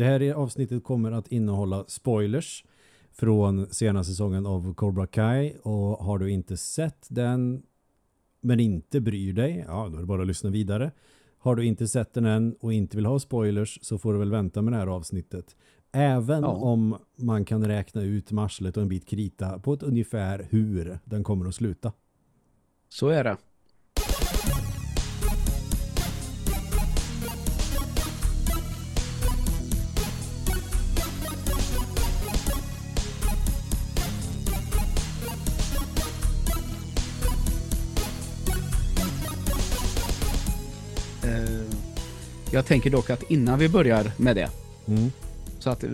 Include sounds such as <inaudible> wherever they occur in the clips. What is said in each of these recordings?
Det här avsnittet kommer att innehålla spoilers från senaste säsongen av Cobra Kai och har du inte sett den men inte bryr dig, ja då är det bara att lyssna vidare. Har du inte sett den än och inte vill ha spoilers så får du väl vänta med det här avsnittet. Även ja. om man kan räkna ut marslet och en bit krita på ett ungefär hur den kommer att sluta. Så är det. Jag tänker dock att innan vi börjar med det mm. så att eh,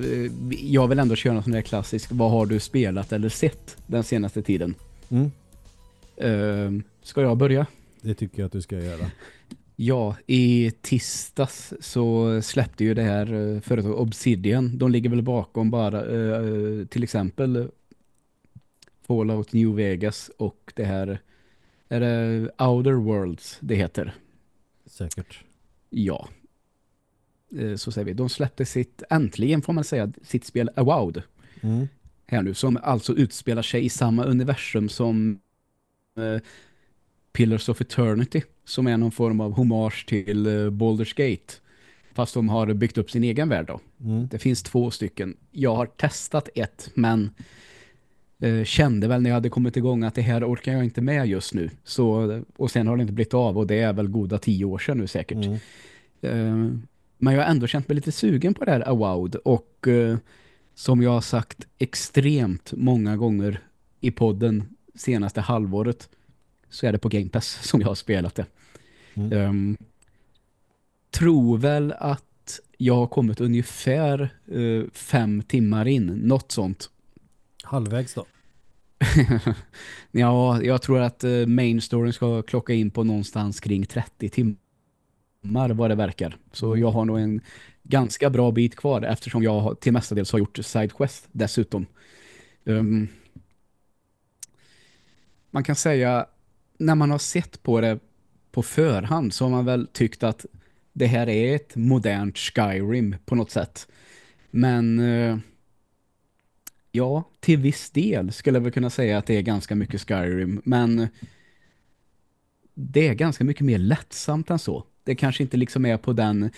jag vill ändå köra något sån där klassisk vad har du spelat eller sett den senaste tiden? Mm. Uh, ska jag börja? Det tycker jag att du ska göra. <laughs> Ja, i tisdags så släppte ju det här uh, företaget Obsidian. De ligger väl bakom bara uh, till exempel Fallout New Vegas och det här är det Outer Worlds det heter. Säkert. Ja, Eh, så säger vi, de släppte sitt, äntligen får man säga, sitt spel Awowed. Mm. Här nu, som alltså utspelar sig i samma universum som eh, Pillars of Eternity, som är någon form av hommage till eh, Baldur's Gate. Fast de har byggt upp sin egen värld då. Mm. Det finns två stycken. Jag har testat ett, men eh, kände väl när jag hade kommit igång att det här orkar jag inte med just nu. Så, och sen har det inte blivit av och det är väl goda tio år sedan nu säkert. Mm. Men jag har ändå känt mig lite sugen på det här Awowed och eh, som jag har sagt extremt många gånger i podden senaste halvåret så är det på Game Pass som jag har spelat det. Mm. Um, tror väl att jag har kommit ungefär uh, fem timmar in, något sånt. Halvvägs då? <laughs> ja, jag tror att uh, main storyn ska klocka in på någonstans kring 30 timmar timmar vad det verkar. Så jag har nog en ganska bra bit kvar eftersom jag till mestadels har gjort sidequest dessutom. Um, man kan säga när man har sett på det på förhand så har man väl tyckt att det här är ett modernt Skyrim på något sätt. Men uh, ja, till viss del skulle jag väl kunna säga att det är ganska mycket Skyrim. Men det är ganska mycket mer lättsamt än så det kanske inte liksom är på den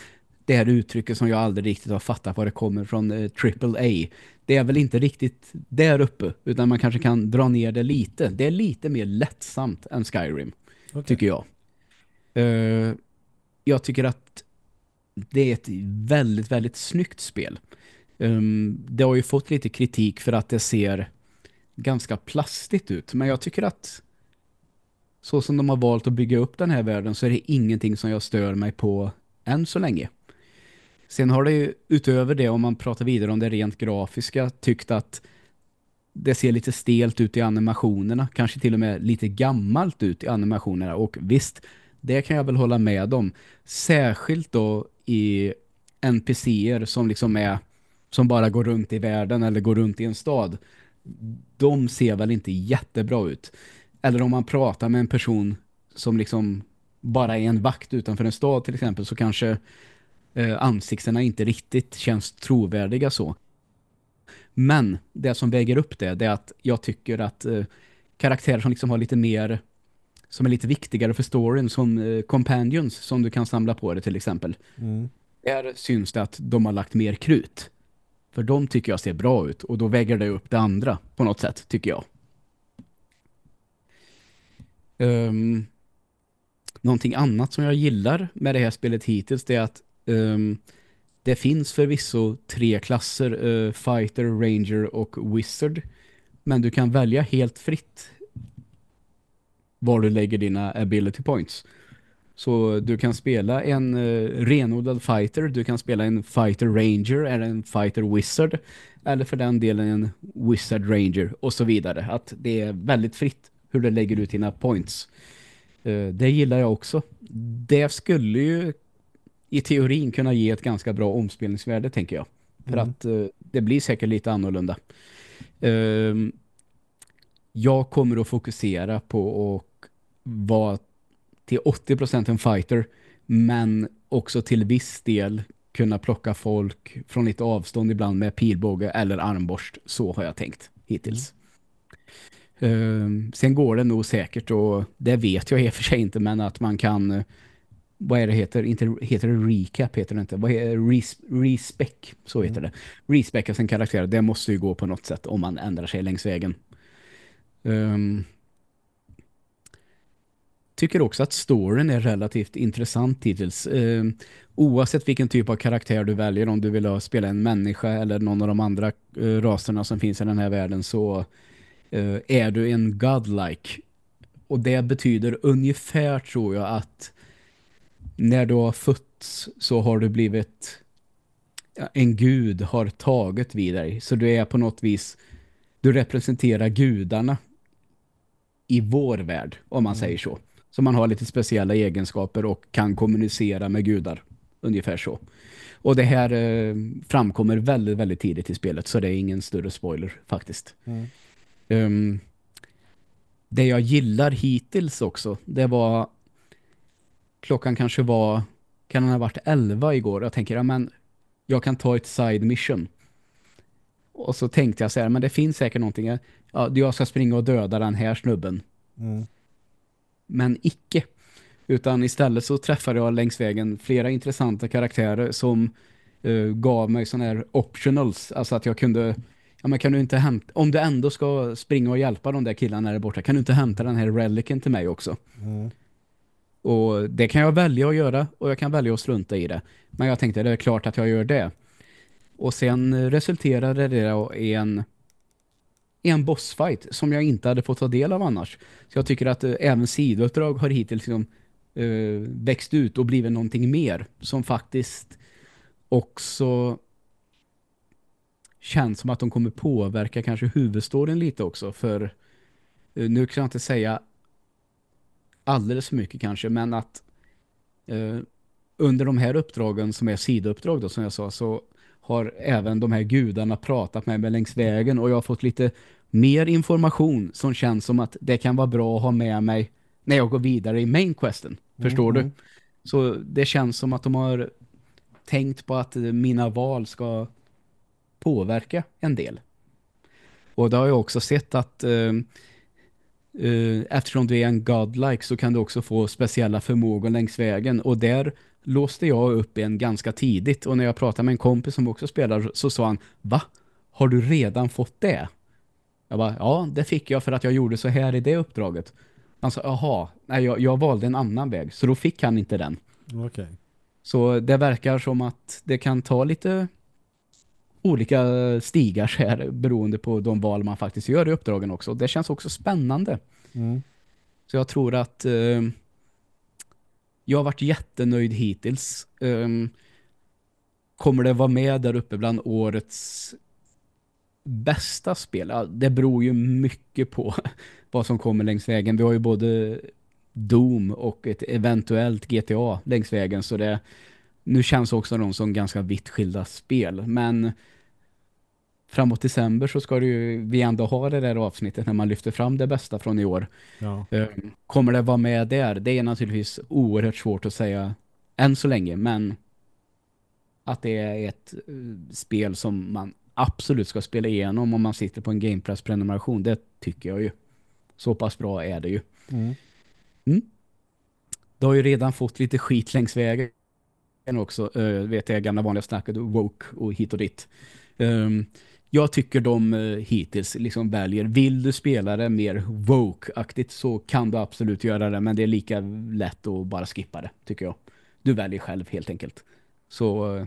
det här uttrycket som jag aldrig riktigt har fattat var det kommer från eh, AAA. Det är väl inte riktigt där uppe utan man kanske kan dra ner det lite. Det är lite mer lättsamt än Skyrim okay. tycker jag. Uh, jag tycker att det är ett väldigt, väldigt snyggt spel. Um, det har ju fått lite kritik för att det ser ganska plastigt ut. Men jag tycker att så som de har valt att bygga upp den här världen så är det ingenting som jag stör mig på än så länge. Sen har det ju utöver det, om man pratar vidare om det rent grafiska, tyckt att det ser lite stelt ut i animationerna. Kanske till och med lite gammalt ut i animationerna. Och visst, det kan jag väl hålla med om. Särskilt då i NPCer som liksom är som bara går runt i världen eller går runt i en stad. De ser väl inte jättebra ut. Eller om man pratar med en person som liksom bara är en vakt utanför en stad till exempel så kanske eh, ansiktena inte riktigt känns trovärdiga så. Men det som väger upp det, det är att jag tycker att eh, karaktärer som liksom har lite mer som är lite viktigare för storyn som eh, companions som du kan samla på det till exempel. Mm. Där syns det att de har lagt mer krut. För de tycker jag ser bra ut och då väger det upp det andra på något sätt tycker jag. Um, någonting annat som jag gillar med det här spelet hittills det är att um, det finns förvisso tre klasser, uh, Fighter, Ranger och Wizard. Men du kan välja helt fritt var du lägger dina ability points. Så du kan spela en uh, renodlad fighter, du kan spela en fighter ranger eller en fighter wizard eller för den delen en wizard ranger och så vidare. Att det är väldigt fritt hur du lägger ut dina points. Uh, det gillar jag också. Det skulle ju i teorin kunna ge ett ganska bra omspelningsvärde tänker jag. För mm. att uh, det blir säkert lite annorlunda. Uh, jag kommer att fokusera på att vara till 80% en fighter men också till viss del kunna plocka folk från lite avstånd ibland med pilbåge eller armborst. Så har jag tänkt hittills. Mm. sen går det nog säkert och det vet jag i och för sig inte men att man kan vad är det heter? Inte, heter det recap heter det inte. Vad är? Res, respec, så heter mm. det. Respecka sin karaktär, det måste ju gå på något sätt om man ändrar sig längs vägen. Um, tycker också att storyn är relativt intressant hittills. Uh, oavsett vilken typ av karaktär du väljer, om du vill spela en människa eller någon av de andra uh, raserna som finns i den här världen så uh, är du en godlike. Och det betyder ungefär tror jag att när du har fötts så har du blivit en gud har tagit vid dig. Så du är på något vis du representerar gudarna i vår värld, om man mm. säger så. Så man har lite speciella egenskaper och kan kommunicera med gudar. Ungefär så. Och det här eh, framkommer väldigt, väldigt tidigt i spelet så det är ingen större spoiler faktiskt. Mm. Um, det jag gillar hittills också, det var klockan kanske var kan den ha varit 11 igår. Jag tänker, ja men jag kan ta ett side mission. Och så tänkte jag så här, men det finns säkert någonting. Ja, jag ska springa och döda den här snubben. Mm. Men icke. Utan istället så träffade jag längs vägen flera intressanta karaktärer som uh, gav mig sådana här optionals. Alltså att jag kunde, ja men kan du inte hämta, om du ändå ska springa och hjälpa de där killarna där borta, kan du inte hämta den här relicen till mig också? Mm. Och det kan jag välja att göra och jag kan välja att strunta i det. Men jag tänkte det är klart att jag gör det. Och sen resulterade det i en, en bossfight som jag inte hade fått ta del av annars. Så jag tycker att äh, även sidouppdrag har hittills liksom, äh, växt ut och blivit någonting mer som faktiskt också känns som att de kommer påverka kanske huvudstoryn lite också. För äh, nu kan jag inte säga alldeles för mycket kanske, men att eh, under de här uppdragen som är sidouppdrag då, som jag sa, så har även de här gudarna pratat med mig längs vägen och jag har fått lite mer information som känns som att det kan vara bra att ha med mig när jag går vidare i main questen. Förstår mm. du? Så det känns som att de har tänkt på att mina val ska påverka en del. Och det har jag också sett att eh, Uh, eftersom du är en godlike så kan du också få speciella förmågor längs vägen. Och där låste jag upp en ganska tidigt. Och när jag pratade med en kompis som också spelar så sa han, va? Har du redan fått det? Jag bara, ja det fick jag för att jag gjorde så här i det uppdraget. Han sa, jaha, nej jag, jag valde en annan väg. Så då fick han inte den. Okej. Okay. Så det verkar som att det kan ta lite olika stigar så här, beroende på de val man faktiskt gör i uppdragen också. Det känns också spännande. Mm. Så jag tror att eh, jag har varit jättenöjd hittills. Eh, kommer det vara med där uppe bland årets bästa spel? Ja, det beror ju mycket på <laughs> vad som kommer längs vägen. Vi har ju både Doom och ett eventuellt GTA längs vägen så det nu känns också de som ganska vitt skilda spel. Men framåt december så ska ju, vi ändå ha det där avsnittet när man lyfter fram det bästa från i år. Ja. Ehm, kommer det vara med där? Det är naturligtvis oerhört svårt att säga än så länge, men att det är ett uh, spel som man absolut ska spela igenom om man sitter på en Game Press-prenumeration. Det tycker jag ju. Så pass bra är det ju. Mm. Mm. Det har ju redan fått lite skit längs vägen också. Uh, vet jag, gamla vanliga snacket, woke och hit och dit. Um, jag tycker de uh, hittills liksom väljer, vill du spela det mer woke-aktigt så kan du absolut göra det, men det är lika lätt att bara skippa det, tycker jag. Du väljer själv helt enkelt. Så uh,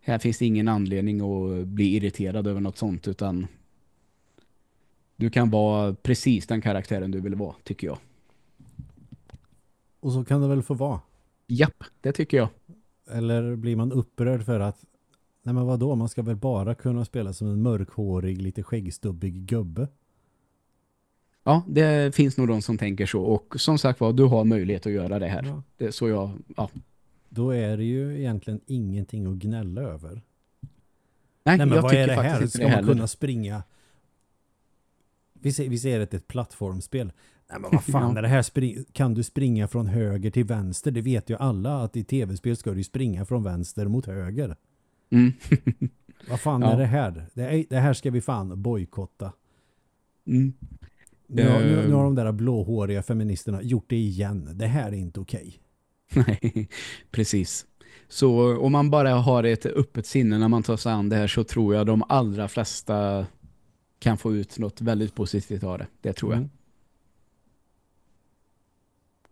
här finns det ingen anledning att bli irriterad över något sånt, utan du kan vara precis den karaktären du vill vara, tycker jag. Och så kan det väl få vara? Japp, det tycker jag. Eller blir man upprörd för att nej men vadå, man ska väl bara kunna spela som en mörkhårig, lite skäggstubbig gubbe? Ja, det finns nog de som tänker så. Och som sagt var, du har möjlighet att göra det här. Ja. Det, så jag, ja. Då är det ju egentligen ingenting att gnälla över. Nej, Nej men vad är det här? Ska man kunna springa? Vi ser, vi ser att det är ett plattformspel. Nej, men vad fan Ja. är det här? Kan du springa från höger till vänster? Det vet ju alla att i tv-spel ska du springa från vänster mot höger. Mm. <laughs> Vad fan Ja. är det här? Det, är, det här ska vi fan bojkotta. Mm. Nu, har- nu, Ehm. nu har de där blåhåriga feministerna gjort det igen. Det här är inte okej. Nej, <laughs> precis. Så om man bara har ett öppet sinne när man tar sig an det här så tror jag de allra flesta kan få ut något väldigt positivt av det. Det tror jag. Mm.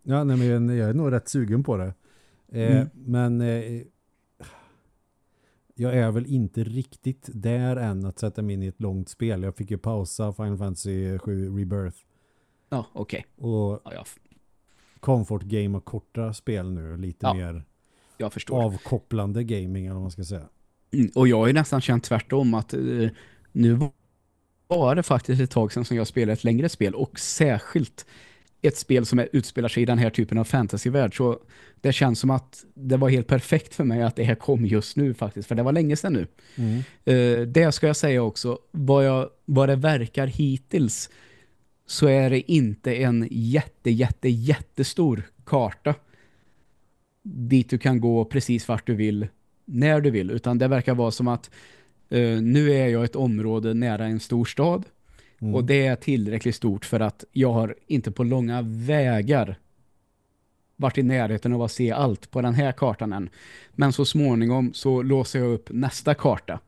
Ja, nej, men jag är nog rätt sugen på det. Eh, Mm. Men eh, jag är väl inte riktigt där än att sätta mig in i ett långt spel. Jag fick ju pausa Final Fantasy 7 Rebirth Ja, okej. och Ja, jag, comfort game och korta spel nu. Lite Ja. mer avkopplande gaming eller vad man ska säga. Mm, Och jag har ju nästan känt tvärtom att eh, nu var det faktiskt ett tag sedan som jag spelade ett längre spel och särskilt ett spel som är, utspelar sig i den här typen av fantasyvärld så det känns som att det var helt perfekt för mig att det här kom just nu faktiskt för det var länge sedan nu. Mm. Eh, det ska jag säga också, vad, jag, vad det verkar hittills så är det inte en jätte, jätte, jättestor karta dit du kan gå precis vart du vill när du vill, utan det verkar vara som att eh, nu är jag ett område nära en stor stad Mm. och det är tillräckligt stort för att jag har inte på långa vägar varit i närheten av att se allt på den här kartan än. Men så småningom så låser jag upp nästa karta.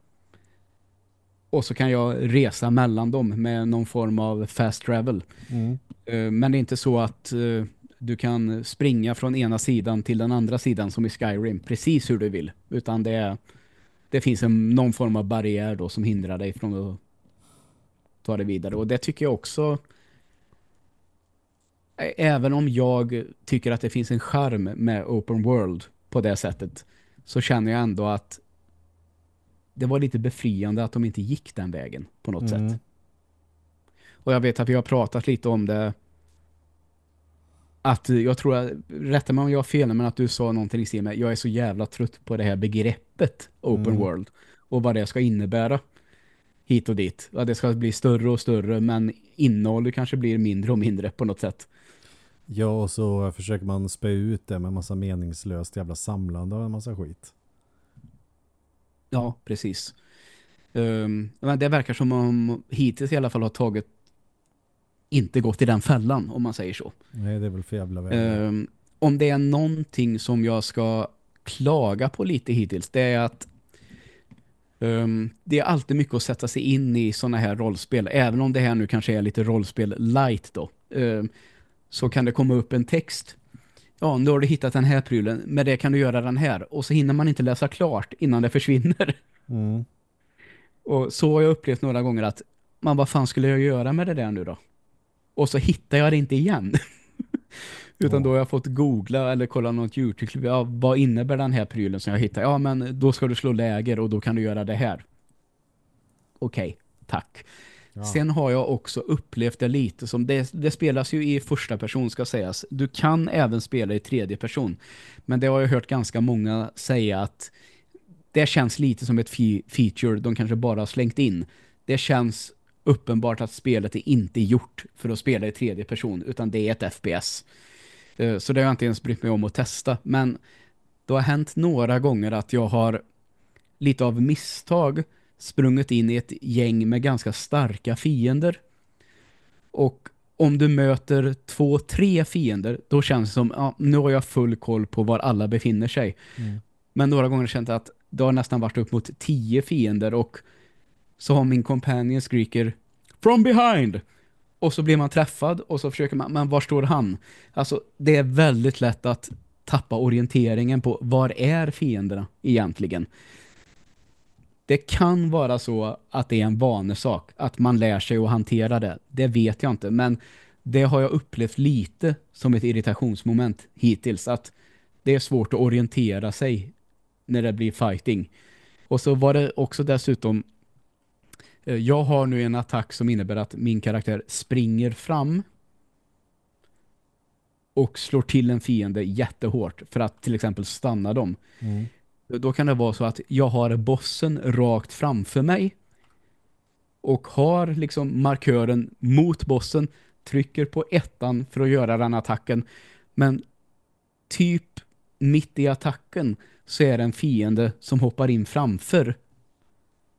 Och så kan jag resa mellan dem med någon form av fast travel. Mm. Eh, Men det är inte så att eh, du kan springa från ena sidan till den andra sidan som i Skyrim precis hur du vill. Utan det, är, det finns en, någon form av barriär då som hindrar dig från att ta det vidare. Och det tycker jag också även om jag tycker att det finns en charm med open world på det sättet så känner jag ändå att det var lite befriande att de inte gick den vägen på något Mm. sätt. Och jag vet att vi har pratat lite om det att jag tror att, rätta mig om jag har fel, men att du sa någonting i stil med jag är så jävla trött på det här begreppet open Mm. world och vad det ska innebära hit och dit. Att det ska bli större och större men innehållet kanske blir mindre och mindre på något sätt. Ja, och så försöker man spä ut det med massa meningslöst jävla samlande av en massa skit. Ja, precis. Um, men det verkar som om hittills i alla fall har tagit inte gått i den fällan om man säger så. Nej, det är väl för jävla. Ehm, om det är någonting som jag ska klaga på lite hittills, det är att ehm, det är alltid mycket att sätta sig in i sådana här rollspel. Även om det här nu kanske är lite rollspel light då. ehm, så kan det komma upp en text. Ja, nu har du hittat den här prylen. Med det kan du göra den här. Och så hinner man inte läsa klart innan det försvinner. Mm. Och så har jag upplevt några gånger att man, vad fan skulle jag göra med det där nu då? Och så hittar jag det inte igen. <laughs> Utan då har jag fått googla eller kolla något YouTube-klipp. Ja, vad innebär den här prylen som jag hittar? Ja, men då ska du slå läger och då kan du göra det här. Okej, tack. Ja. Sen har jag också upplevt det lite som, det, det spelas ju i första person ska sägas. Du kan även spela i tredje person. Men det har jag hört ganska många säga att det känns lite som ett fe- feature de kanske bara har slängt in. Det känns uppenbart att spelet är inte gjort för att spela i tredje person utan det är ett FPS. Eh, Så det har jag inte ens brytt mig om att testa. Men det har hänt några gånger att jag har lite av misstag sprungit in i ett gäng med ganska starka fiender. Och om du möter två, tre fiender, då känns det som ja, nu har jag full koll på var alla befinner sig. Mm. Men några gånger har jag känt att det har nästan varit upp mot tio fiender och så har min companion skriker From behind! Och så blir man träffad och så försöker man, men var står han? Alltså det är väldigt lätt att tappa orienteringen på var är fienderna egentligen. Det kan vara så att det är en vanesak, att man lär sig att hantera det. Det vet jag inte, men det har jag upplevt lite som ett irritationsmoment hittills. Att det är svårt att orientera sig när det blir fighting. Och så var det också dessutom jag har nu en attack som innebär att min karaktär springer fram och slår till en fiende jättehårt för att till exempel stanna dem. Mm. Då kan det vara så att jag har bossen rakt framför mig och har liksom markören mot bossen trycker på ettan för att göra den attacken. Men typ mitt i attacken så är det en fiende som hoppar in framför.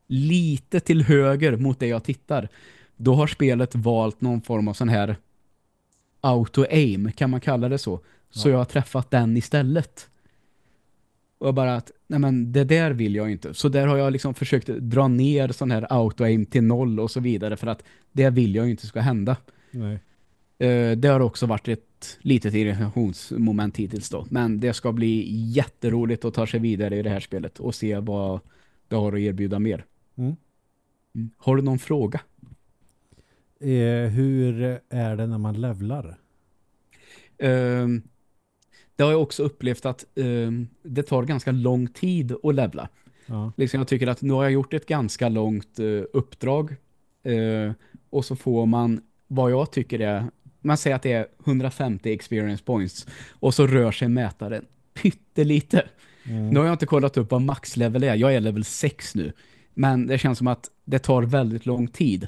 Lite till höger mot det jag tittar. Då har spelet valt någon form av sån här auto-aim, kan man kalla det så. Så Ja. jag har träffat den istället. Och bara att, nej men det där vill jag inte. Så där har jag liksom försökt dra ner sån här auto-aim till noll och så vidare för att det vill jag inte ska hända. Nej. Eh, det har också varit ett litet irritationsmoment hittills då. Men det ska bli jätteroligt att ta sig vidare i det här spelet och se vad det har att erbjuda mer. Mm. Mm. Har du någon fråga? Eh, hur är det när man levlar? Ehm, det har jag också upplevt att ehm, det tar ganska lång tid att levla. Ja. Liksom jag tycker att nu har jag gjort ett ganska långt eh, uppdrag eh, och så får man vad jag tycker är man säger att det är 150 experience points och så rör sig mätaren pyttelite. Mm. Nu har jag inte kollat upp vad maxlevel är. Jag är level 6 nu. Men det känns som att det tar väldigt lång tid.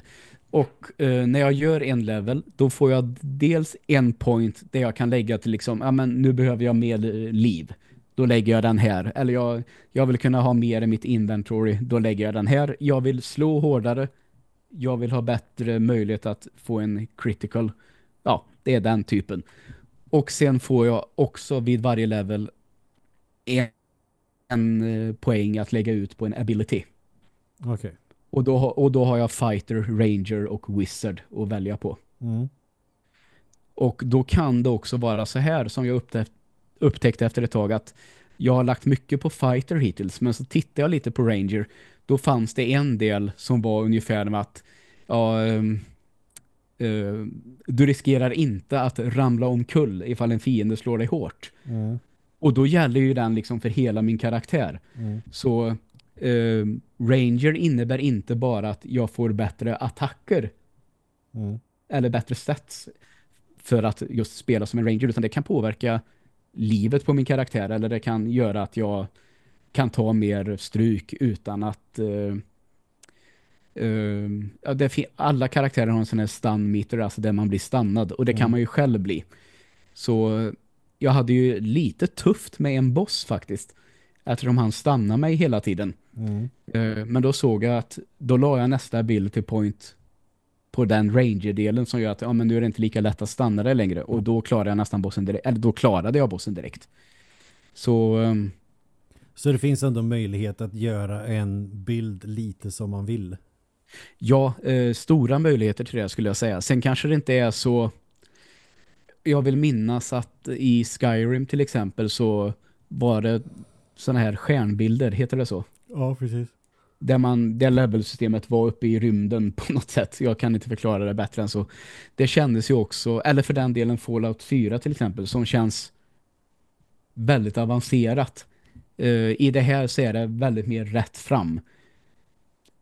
Och eh, när jag gör en level, då får jag dels en point där jag kan lägga till liksom, ja men nu behöver jag mer eh, liv. Då lägger jag den här. Eller jag, jag vill kunna ha mer i mitt inventory. Då lägger jag den här. Jag vill slå hårdare. Jag vill ha bättre möjlighet att få en critical. Ja, det är den typen. Och sen får jag också vid varje level en, en poäng att lägga ut på en ability. Okej. Och då, och då har jag fighter, ranger och wizard att välja på. Mm. Och då kan det också vara så här som jag upptäckte, upptäckte efter ett tag att jag har lagt mycket på fighter hittills men så tittar jag lite på ranger då fanns det en del som var ungefär med att ja, eh, du riskerar inte att ramla omkull ifall en fiende slår dig hårt. Mm. Och då gäller ju den liksom för hela min karaktär. Mm. Så eh, Ranger innebär inte bara att jag får bättre attacker Mm. eller bättre stats för att just spela som en Ranger utan det kan påverka livet på min karaktär eller det kan göra att jag kan ta mer stryk utan att eh, fin- alla karaktärer har en sån här stun meter, alltså där man blir stannad och det kan Mm. man ju själv bli. Så jag hade ju lite tufft med en boss faktiskt eftersom han stannade mig hela tiden. Mm. Eh, Men då såg jag att då la jag nästa ability point på den ranger-delen som gör att ja, men nu är det inte lika lätt att stanna det längre. Och då klarade jag nästan bossen direkt. Eller då klarade jag bossen direkt. Så ehm, Så det finns ändå möjlighet att göra en bild lite som man vill. ja, eh, stora möjligheter till det skulle jag säga. Sen kanske det inte är så... Jag vill minnas att i Skyrim till exempel så var det såna här stjärnbilder, heter det så? Ja, precis. där man, där levelsystemet var uppe i rymden <laughs> på något sätt. Jag kan inte förklara det bättre än så. Det kändes ju också, eller för den delen Fallout 4 till exempel, som känns väldigt avancerat. Uh, I det här så är det väldigt mer rätt fram.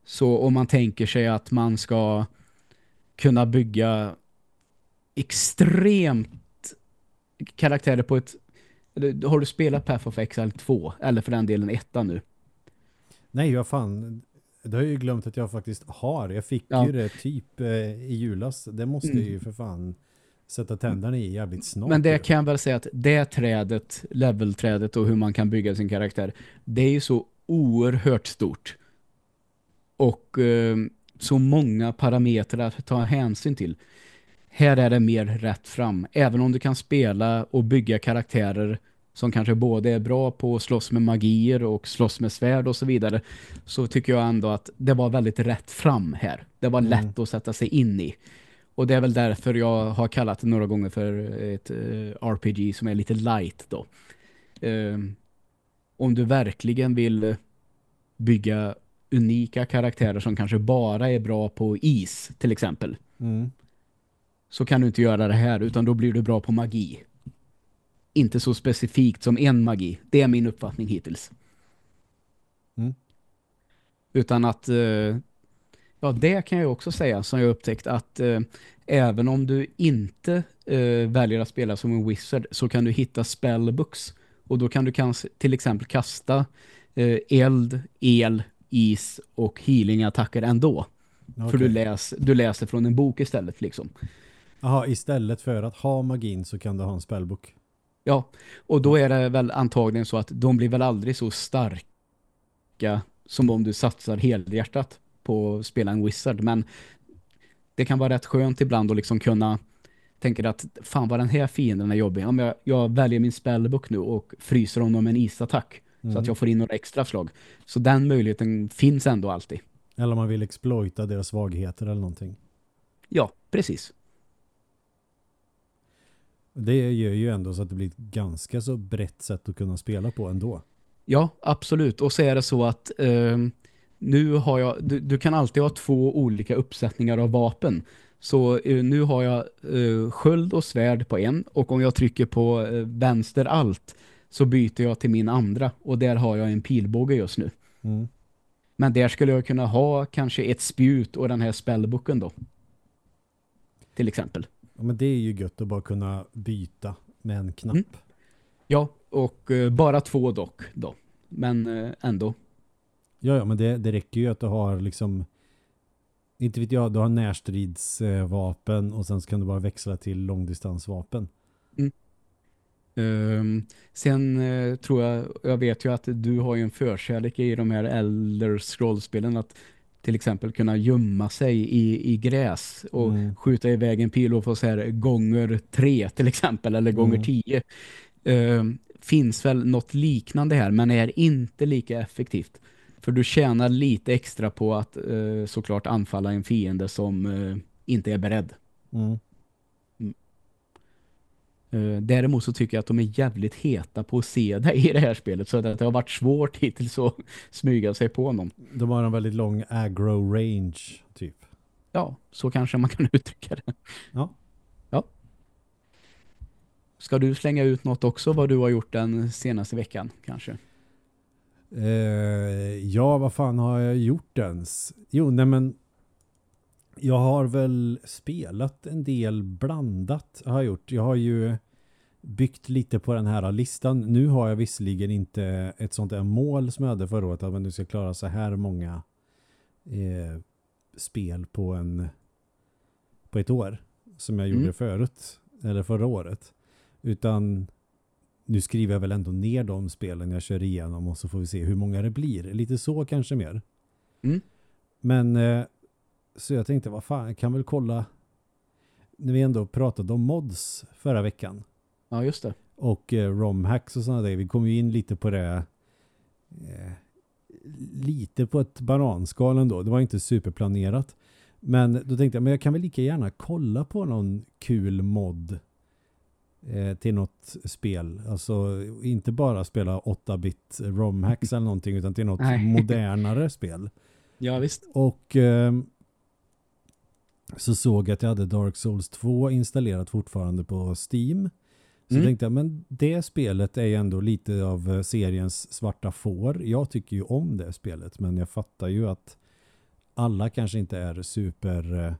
Så om man tänker sig att man ska kunna bygga extremt karaktärer på ett eller har du spelat Path of Exile 2 eller för den delen 1 nu? Nej, vad fan. Det har jag ju glömt att jag faktiskt har. Jag fick Ja. ju det typ eh, i julas. Det måste Mm. jag ju för fan sätta tänderna i jävligt snart. Men det kan jag väl säga att det trädet, levelträdet och hur man kan bygga sin karaktär, det är ju så oerhört stort. Och eh, så många parametrar att ta hänsyn till. Här är det mer rätt fram. Även om du kan spela och bygga karaktärer som kanske både är bra på att slåss med magier och slåss med svärd och så vidare så tycker jag ändå att det var väldigt rätt fram här. Det var Mm. lätt att sätta sig in i. Och det är väl därför jag har kallat det några gånger för ett eh, RPG som är lite light då. Eh, om du verkligen vill bygga unika karaktärer som kanske bara är bra på is till exempel Mm. så kan du inte göra det här utan då blir du bra på magi. Inte så specifikt som en magi. Det är min uppfattning hittills. Mm. Utan att eh, ja, det kan jag också säga som jag upptäckt att eh, även om du inte eh, väljer att spela som en wizard så kan du hitta spellbooks och då kan du kanske till exempel kasta eh, eld, el, is och healing-attacker ändå. För Okej. du, läs, du läser från en bok istället liksom. Jaha, istället för att ha magin så kan du ha en spellbook. Ja, och då är det väl antagligen så att de blir väl aldrig så starka som om du satsar helhjärtat på att spela en wizard. Men det kan vara rätt skönt ibland att liksom kunna tänka att fan vad den här fienden är jobbig. Om jag, jag väljer min spellbook nu och fryser honom med en isattack mm. så att jag får in några extra slag. Så den möjligheten finns ändå alltid. Eller om man vill exploita deras svagheter eller någonting. Ja, precis. Det gör ju ändå så att det blir ett ganska så brett sätt att kunna spela på ändå. Ja, absolut. Och så är det så att eh, nu har jag, du, du, kan alltid ha två olika uppsättningar av vapen. Så eh, nu har jag eh, sköld och svärd på en och om jag trycker på eh, vänster allt så byter jag till min andra och där har jag en pilbåge just nu. Mm. Men där skulle jag kunna ha kanske ett spjut och den här spellboken då. Till exempel. Ja, men det är ju gött att bara kunna byta med en knapp. Mm. Ja, och uh, bara två dock då. Men uh, ändå. Ja, ja men det, det räcker ju att du har liksom inte vet jag, du har närstridsvapen och sen så kan du bara växla till långdistansvapen. Mm. Um, sen uh, tror jag, jag vet ju att du har ju en förkärlek i de här Elder Scrolls-spelen att till exempel kunna gömma sig i, i gräs och mm. skjuta iväg en pil och få så här gånger tre till exempel eller gånger mm. tio. Uh, finns väl något liknande här men är inte lika effektivt. För du tjänar lite extra på att uh, såklart anfalla en fiende som uh, inte är beredd. Mm. Uh, däremot så tycker jag att de är jävligt heta på att se dig i det här spelet så att det har varit svårt hittills att <laughs> smyga sig på någon. De har en väldigt lång aggro range typ. Ja, så kanske man <laughs> kan uttrycka det. Ja. Ja. Ska du slänga ut något också vad du har gjort den senaste veckan kanske? Uh, ja, vad fan har jag gjort ens? Jo, nej men jag har väl spelat en del blandat har jag gjort. Jag har ju byggt lite på den här listan. Nu har jag visserligen inte ett sånt där mål som jag hade förra året att nu ska klara så här många eh, spel på en på ett år som jag gjorde mm. förut eller förra året. Utan nu skriver jag väl ändå ner de spelen jag kör igenom och så får vi se hur många det blir. Lite så kanske mer. Mm. Men eh, så jag tänkte, vad fan, jag kan väl kolla när vi ändå pratade om mods förra veckan. Ja, just det. Och eh, romhacks och sådana där. Vi kom ju in lite på det eh, lite på ett bananskal ändå. Det var inte superplanerat. Men då tänkte jag, men jag kan väl lika gärna kolla på någon kul mod eh, till något spel. Alltså inte bara spela 8-bit romhacks eller någonting utan till något <laughs> modernare spel. Ja, visst. Och eh, så såg jag att jag hade Dark Souls 2 installerat fortfarande på Steam. Så mm. tänkte jag, men det spelet är ändå lite av eh, seriens svarta får. Jag tycker ju om det spelet, men jag fattar ju att alla kanske inte är super eh,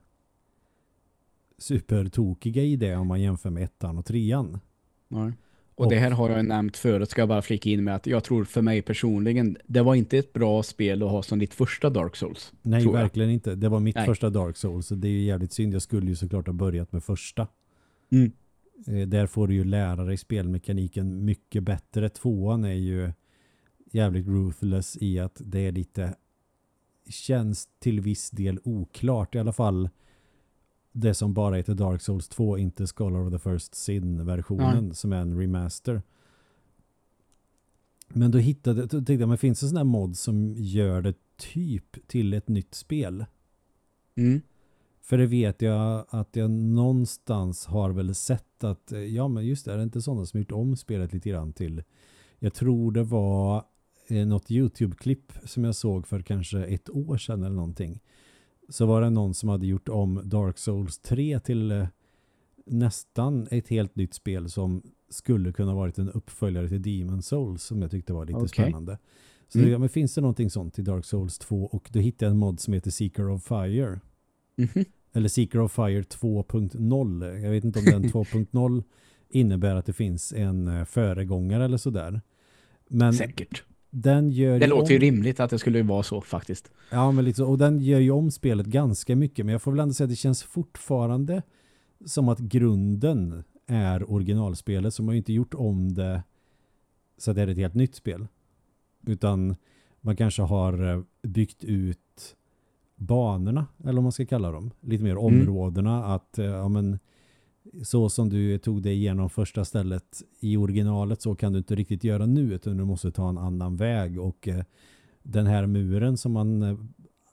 super tokiga i det om man jämför med ettan och trean. Nej. Och, och det här har jag nämnt förut, ska jag bara flika in med att jag tror för mig personligen, det var inte ett bra spel att ha som ditt första Dark Souls. Nej, verkligen inte. Det var mitt Nej. första Dark Souls, så det är ju jävligt synd. Jag skulle ju såklart ha börjat med första. Mm. Eh, där får du ju lära dig spelmekaniken mycket bättre. Tvåan är ju jävligt ruthless i att det är lite känns till viss del oklart i alla fall det som bara heter Dark Souls 2, inte Scholar of the First Sin-versionen mm. som är en remaster. Men då hittade då tänkte jag, men finns det sådana här mod som gör det typ till ett nytt spel? Mm. För det vet jag att jag någonstans har väl sett att, ja men just det, är det inte sådana som gjort om spelet lite grann till, jag tror det var eh, något YouTube-klipp som jag såg för kanske ett år sedan eller någonting så var det någon som hade gjort om Dark Souls 3 till eh, nästan ett helt nytt spel som skulle kunna varit en uppföljare till Demon Souls som jag tyckte var lite okay. spännande. Så mm. det, men finns det någonting sånt i Dark Souls 2 och då hittade jag en mod som heter Seeker of Fire. Mm -hmm. Eller Seeker of Fire 2.0. Jag vet inte om den <laughs> 2.0 innebär att det finns en eh, föregångare eller sådär. Men Säkert den gör det låter ju rimligt att det skulle vara så faktiskt. Ja, men liksom, och den gör ju om spelet ganska mycket. Men jag får väl ändå säga att det känns fortfarande som att grunden är originalspelet så man har ju inte gjort om det så att det är ett helt nytt spel. Utan man kanske har eh, byggt ut banorna, eller vad man ska kalla dem. Lite mer områdena. Mm. Att ja, men, så som du tog dig igenom första stället i originalet så kan du inte riktigt göra nu utan du måste ta en annan väg och eh, den här muren som man eh,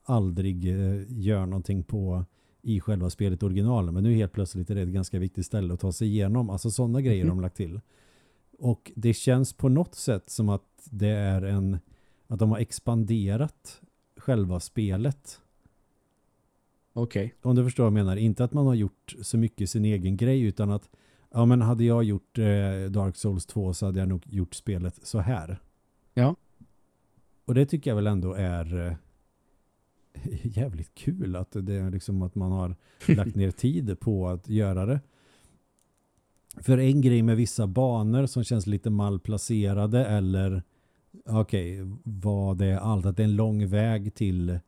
aldrig eh, gör någonting på i själva spelet original men nu helt plötsligt är det ett ganska viktigt ställe att ta sig igenom. Alltså sådana grejer mm. de lagt till. Och det känns på något sätt som att det är en att de har expanderat själva spelet. Okej. Okay. Om du förstår vad jag menar. Inte att man har gjort så mycket sin egen grej utan att ja men hade jag gjort eh, Dark Souls 2 så hade jag nog gjort spelet så här. Ja. Och det tycker jag väl ändå är eh, <laughs> jävligt kul att det är liksom att man har <laughs> lagt ner tid på att göra det. För en grej med vissa banor som känns lite malplacerade eller okej, okay, vad det är allt att det är en lång väg till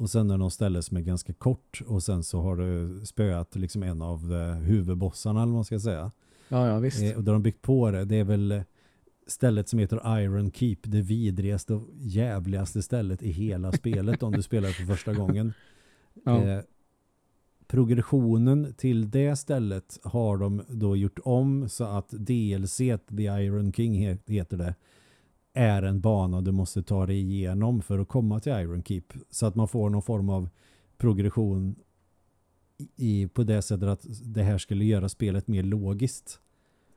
och sen är det någon ställe som är ganska kort och sen så har du spöat liksom en av eh, huvudbossarna eller vad man ska säga. Ja, ja visst. Eh, och har de byggt på det. Det är väl stället som heter Iron Keep, det vidrigaste och jävligaste stället i hela <laughs> spelet om du spelar för första gången. Ja. Eh, progressionen till det stället har de då gjort om så att DLC The Iron King heter det är en bana du måste ta dig igenom för att komma till Iron Keep. Så att man får någon form av progression i, på det sättet att det här skulle göra spelet mer logiskt.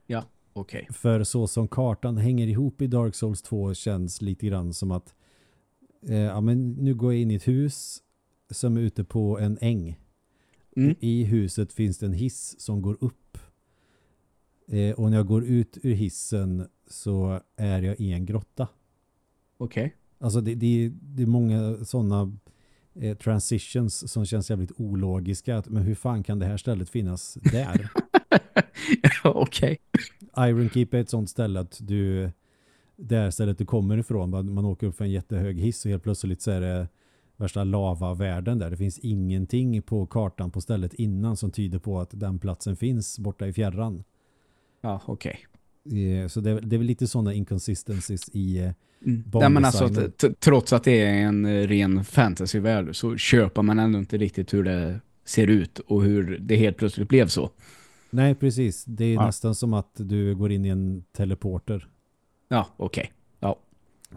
Ja, okej. Okay. För så som kartan hänger ihop i Dark Souls 2 känns lite grann som att eh, ja, men nu går jag in i ett hus som är ute på en äng. Mm. I huset finns det en hiss som går upp. Eh, och när jag går ut ur hissen så är jag i en grotta. Okej. Okay. Alltså det, det, det är många sådana eh, transitions som känns jävligt ologiska. Att, men hur fan kan det här stället finnas där? <laughs> Okej. Okay. Iron Keep är ett sånt ställe att du där stället du kommer ifrån, man, man åker upp för en jättehög hiss och helt plötsligt så är det värsta lava-världen där. Det finns ingenting på kartan på stället innan som tyder på att den platsen finns borta i fjärran. Ja, okej. Okay. Eh, så det, det är väl lite sådana inconsistencies i eh, mm. ja, men alltså, Trots att det är en eh, ren fantasyvärld så köper man ändå inte riktigt hur det ser ut och hur det helt plötsligt blev så. Nej, precis. Det är ja. nästan som att du går in i en teleporter. Ja, okej. Okay. Ja.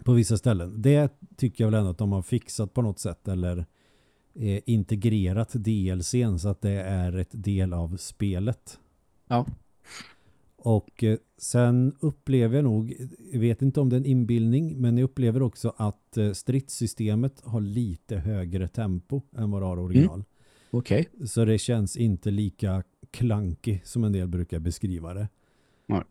På vissa ställen. Det tycker jag väl ändå att de har fixat på något sätt eller eh, integrerat DLCn så att det är ett del av spelet. Ja. Och eh, sen upplever jag nog, vet inte om det är en inbildning, men jag upplever också att eh, stridssystemet har lite högre tempo än vad det har original. Mm. Okej. Okay. Så det känns inte lika klanky som en del brukar beskriva det. Nej.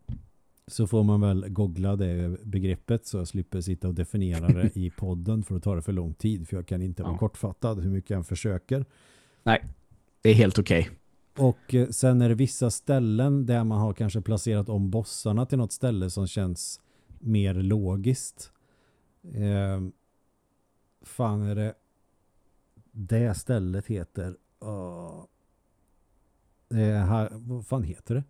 Så får man väl googla det begreppet så jag slipper sitta och definiera det i <laughs> podden för att ta det för lång tid. För jag kan inte vara ja. kortfattad hur mycket jag än försöker. Nej, det är helt okej. Okay. Och eh, sen är det vissa ställen där man har kanske placerat om bossarna till något ställe som känns mer logiskt. Eh, fan är det det stället heter uh, eh, vad fan heter det?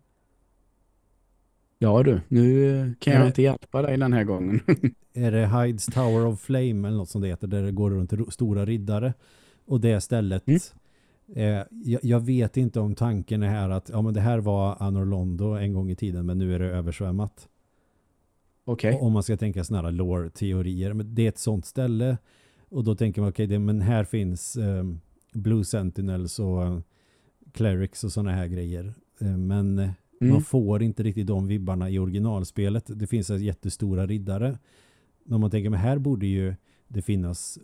Ja du, nu kan jag inte hjälpa dig den här gången. <laughs> är det Hides Tower of Flame eller något som det heter där det går runt stora riddare och det stället mm. Eh, jag, jag, vet inte om tanken är här att ja, men det här var Anor Londo en gång i tiden men nu är det översvämmat. Okay. Om man ska tänka sådana här lore-teorier. Men det är ett sånt ställe och då tänker man okej, okay, men här finns eh, Blue Sentinels och uh, Clerics och sådana här grejer. Eh, men mm. man får inte riktigt de vibbarna i originalspelet. Det finns jättestora riddare. Men man tänker, men här borde ju det finnas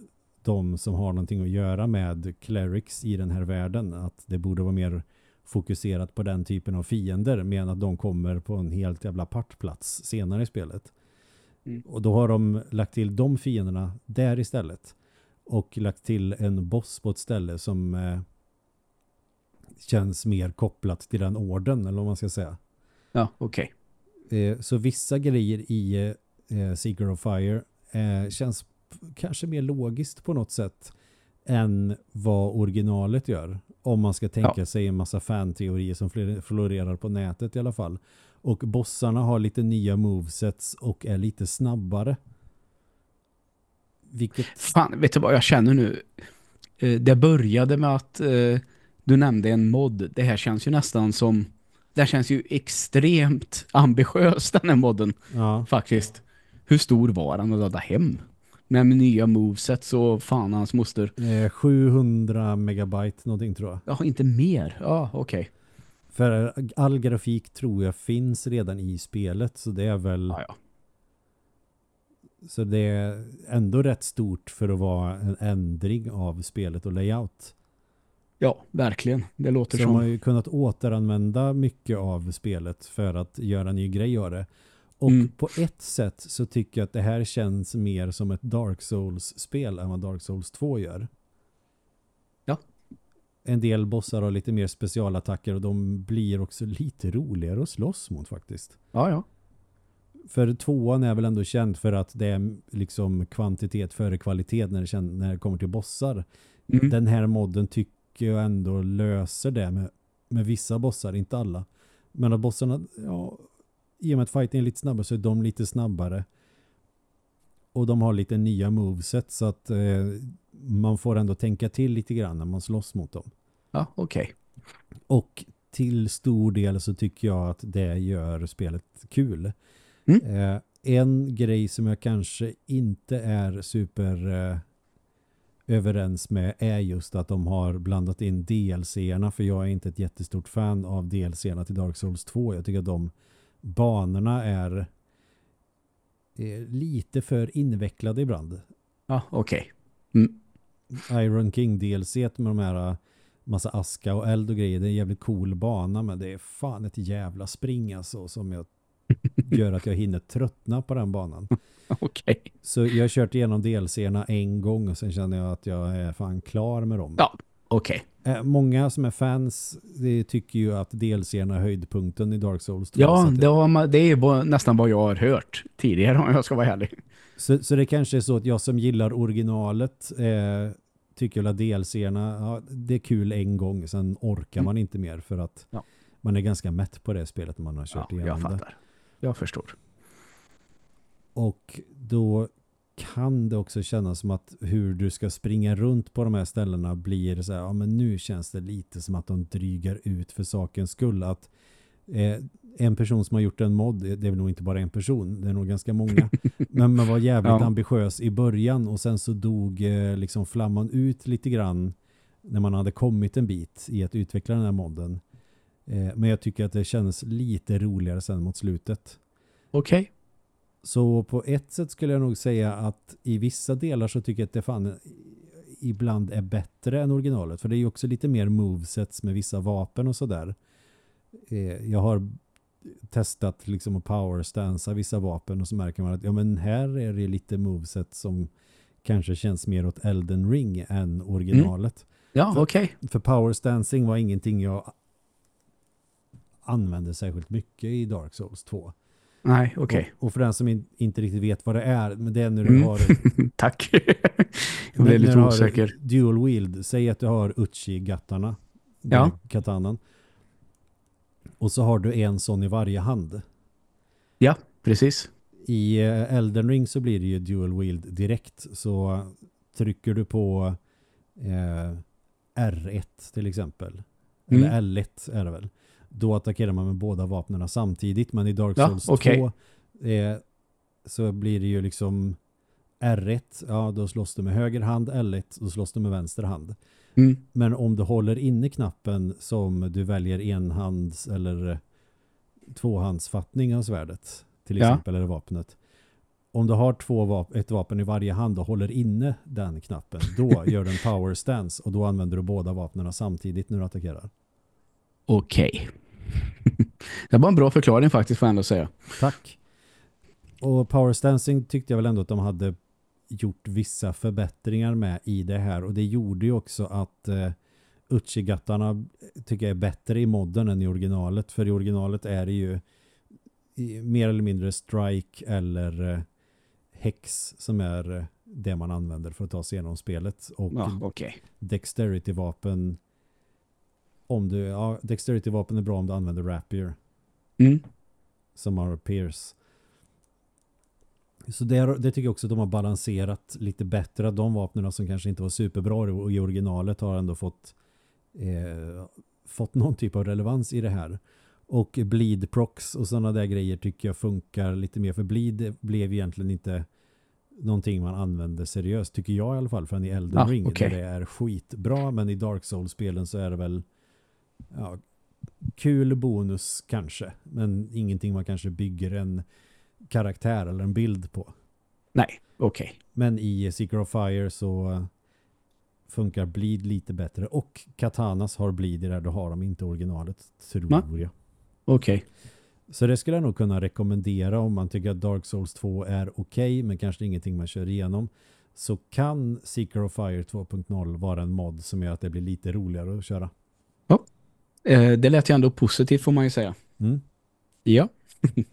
de som har någonting att göra med clerics i den här världen. Att det borde vara mer fokuserat på den typen av fiender men att de kommer på en helt jävla partplats senare i spelet. Mm. Och då har de lagt till de fienderna där istället. Och lagt till en boss på ett ställe som eh, känns mer kopplat till den orden eller vad man ska säga. Ja, okej. Okay. Eh, så vissa grejer i eh, Seeker of Fire eh, känns kanske mer logiskt på något sätt än vad originalet gör. Om man ska tänka Ja. sig en massa fanteorier som florerar på nätet i alla fall. Och bossarna har lite nya movesets och är lite snabbare. Vilket... Fan, vet du vad jag känner nu? Eh, Det började med att eh, du nämnde en mod. Det här känns ju nästan som... Det här känns ju extremt <laughs> ambitiös den här modden Ja, faktiskt. Hur stor var den att ladda hem? Med nya movesets och fan hans moster. eh, 700 megabyte någonting tror jag. Ja, inte mer. Ja, okej. För all grafik tror jag finns redan i spelet så det är väl Ja, ja. så det är ändå rätt stort för att vara en ändring av spelet och layout. ja, verkligen. Det låter Så de har som... ju kunnat återanvända mycket av spelet för att göra en ny grej av det. Och Mm. på ett sätt så tycker jag att det här känns mer som ett Dark Souls-spel än vad Dark Souls 2 gör. Ja. En del bossar har lite mer specialattacker och de blir också lite roligare att slåss mot faktiskt. Ja, ja. För tvåan är väl ändå känd för att det är liksom kvantitet före kvalitet när det, kän- när det kommer till bossar. Mm. Den här modden tycker jag ändå löser det med, med vissa bossar, inte alla. Men att bossarna, ja, i och med att fighting är lite snabbare så är de lite snabbare. Och de har lite nya moveset så att eh, man får ändå tänka till lite grann när man slåss mot dem. Ja, okej. Och till stor del så tycker jag att det gör spelet kul. Mm. Eh, en grej som jag kanske inte är super eh, överens med är just att de har blandat in DLC-erna för jag är inte ett jättestort fan av DLC-erna till Dark Souls 2. Jag tycker att de banorna är eh, lite för invecklade ibland. Ja, okej. Iron King DLC med de här äh, massa aska och eld och grejer. Det är en jävligt cool bana men det är fan ett jävla spring alltså som jag <laughs> gör att jag hinner tröttna på den banan. <laughs> Okej. Så jag har kört igenom DLCerna en gång och sen känner jag att jag är fan klar med dem. Ja. Okej. Eh, Många som är fans det tycker ju att DLCerna är höjdpunkten i Dark Souls 2. Ja, det, har det är nästan vad jag har hört tidigare <laughs> om jag ska vara ärlig. så, så det kanske är så att jag som gillar originalet eh, tycker att DLCerna, ja, det är kul en gång, sen orkar Mm. man inte mer för att Ja. man är ganska mätt på det spelet man har kört Ja, igenom jag det. fattar. Jag förstår. Och då kan det också kännas som att hur du ska springa runt på de här ställena blir så här, ja men nu känns det lite som att de drygar ut för sakens skull. Att eh, en person som har gjort en mod, det är väl nog inte bara en person, det är nog ganska många, <laughs> men man var jävligt Ja. ambitiös i början och sen så dog eh, liksom flamman ut lite grann när man hade kommit en bit i att utveckla den här modden. Eh, men jag tycker att det känns lite roligare sen mot slutet. Okej. Så på ett sätt skulle jag nog säga att i vissa delar så tycker jag att det fan ibland är bättre än originalet. För det är ju också lite mer movesets med vissa vapen och sådär. Eh, Jag har testat liksom att powerstansa vissa vapen och så märker man att ja men här är det lite moveset som kanske känns mer åt Elden Ring än originalet. Ja, För- okej. För powerstancing var ingenting jag använde särskilt mycket i Dark Souls 2. Nej, okej. Och, och för den som in, inte riktigt vet vad det är, men det är när du Mm. har, <laughs> Tack. jag blev lite osäker. dual wield. Säg att du har Uchi-gattarna, Ja. katanan. Och så har du en sån i varje hand. Precis. I eh, Elden Ring så blir det ju dual wield direkt. Så trycker du på eh, R1 till exempel. Eller Mm. L1 är det väl. Då attackerar man med båda vapnen samtidigt. Men i Dark Ja, Souls okej. 2 eh, så blir det ju liksom R1, ja då slåss du med höger hand, L1 då slåss du med vänster hand. Mm. Men om du håller inne knappen som du väljer enhands eller tvåhandsfattning av svärdet till Ja. exempel eller vapnet. Om du har två vap ett vapen i varje hand och håller inne den knappen, då <laughs> gör du en power stance och då använder du båda vapnen samtidigt när du attackerar. Okej. <laughs> det var en bra förklaring faktiskt får jag ändå säga. Tack. Och power stancing tyckte jag väl ändå att de hade gjort vissa förbättringar med i det här och det gjorde ju också att eh, Uchigattarna tycker jag är bättre i modden än i originalet för i originalet är det ju mer eller mindre strike eller eh, hex som är eh, det man använder för att ta sig igenom spelet. Och Ja, okej. dexterity-vapen om du, ja, dexterity-vapen är bra om du använder rapier Mm. som har Pierce. Så det, är- det tycker jag också att de har balanserat lite bättre. De vapnen som kanske inte var superbra i- originalet har ändå fått eh, fått någon typ av relevans i det här. Och bleed procs och sådana där grejer tycker jag funkar lite mer. För bleed blev egentligen inte någonting man använde seriöst, tycker jag i alla fall, förrän i Elden Ah, Ring. okej. Där det är skitbra, men i Dark Souls-spelen så är det väl ja, kul bonus kanske. Men ingenting man kanske bygger en karaktär eller en bild på. Nej, okej. Men i Seeker of Fire så funkar bleed lite bättre. Och Katanas har bleed i det här, då har de inte originalet, tror jag. Okej. Så det skulle jag nog kunna rekommendera om man tycker att Dark Souls 2 är okej men kanske ingenting man kör igenom. Så kan Seeker of Fire 2.0 vara en mod som gör att det blir lite roligare att köra. Eh, det lät ju ändå positivt får man ju säga. Mm. Ja. <laughs>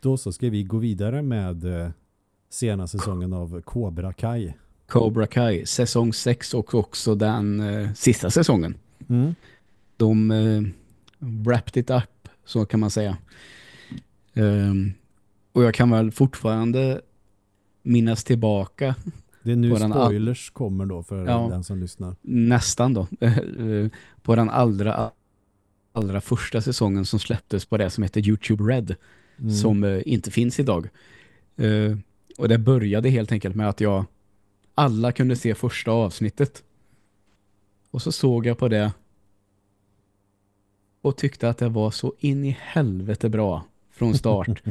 Då så ska vi gå vidare med eh, senaste säsongen av Cobra Kai. Cobra Kai, säsong 6 och också den eh, sista säsongen. Mm. De eh, wrapped it up, så kan man säga. Ehm, och jag kan väl fortfarande minnas tillbaka Det är nu spoilers kommer då för Ja. den som lyssnar. nästan då eh, på den allra allra första säsongen som släpptes på det som heter YouTube Red Mm. som eh, inte finns idag. Eh, och det började helt enkelt med att jag alla kunde se första avsnittet. Och så såg jag på det och tyckte att det var så in i helvete bra från start.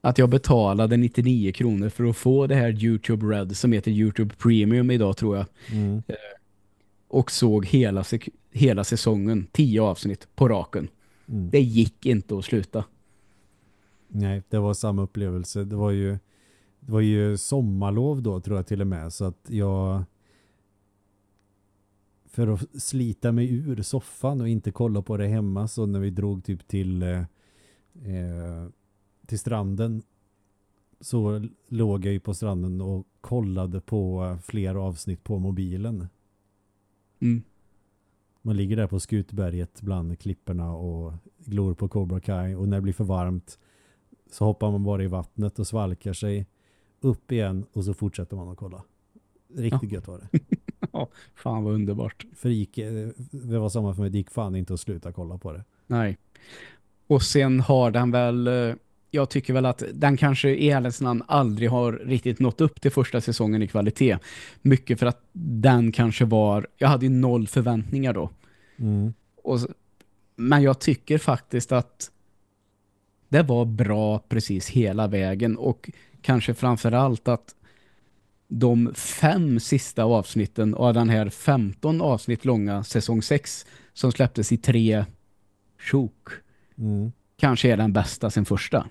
att jag betalade 99 kronor för att få det här YouTube Red som heter YouTube Premium idag tror jag. Mm. Och såg hela, hela säsongen, 10 avsnitt på raken. Mm. Det gick inte att sluta. Nej, det var samma upplevelse. Det var ju det var ju sommarlov då tror jag till och med så att jag för att slita mig ur soffan och inte kolla på det hemma så när vi drog typ till eh, till stranden så låg jag ju på stranden och kollade på eh, flera avsnitt på mobilen. Mm. Man ligger där på Skutberget bland klipporna och glor på Cobra Kai och när det blir för varmt så hoppar man bara i vattnet och svalkar sig upp igen och så fortsätter man att kolla. Riktigt gött var det. <laughs> Fan vad underbart. För gick, eh, det var samma för mig, det gick fan inte att sluta kolla på det. Nej. Och sen har den väl, eh, jag tycker väl att den kanske i ärlighetens namn aldrig har riktigt nått upp till första säsongen i kvalitet. Mycket för att den kanske var, jag hade ju noll förväntningar då. Mm. Och, men jag tycker faktiskt att det var bra precis hela vägen och kanske framförallt att de fem sista avsnitten av den här 15 avsnitt långa säsong 6 som släpptes i tre sjok Mm. kanske är den bästa sen första.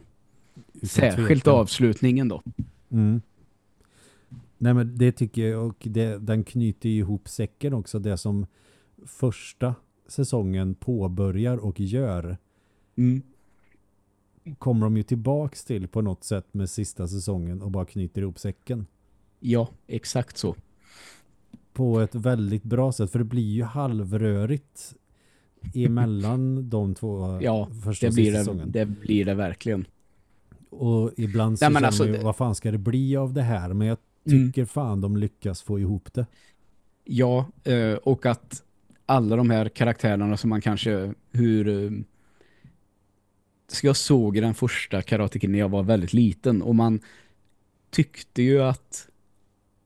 Särskilt avslutningen då. Mm. Nej men det tycker jag och det, den knyter ihop säcken också det som första säsongen påbörjar och gör Mm. kommer de ju tillbaks till på något sätt med sista säsongen och bara knyter ihop säcken. Ja, exakt så. På ett väldigt bra sätt för det blir ju halvrörigt emellan de två Ja, första Det blir det, säsongen. det blir det verkligen. Och ibland så Nej, känner alltså man ju, vad fan ska det bli av det här? Men jag Mm. tycker fan de lyckas få ihop det. Ja, eh, och att alla de här karaktärerna som man kanske hur eh, så jag såg den första Karate Kid när jag var väldigt liten och man tyckte ju att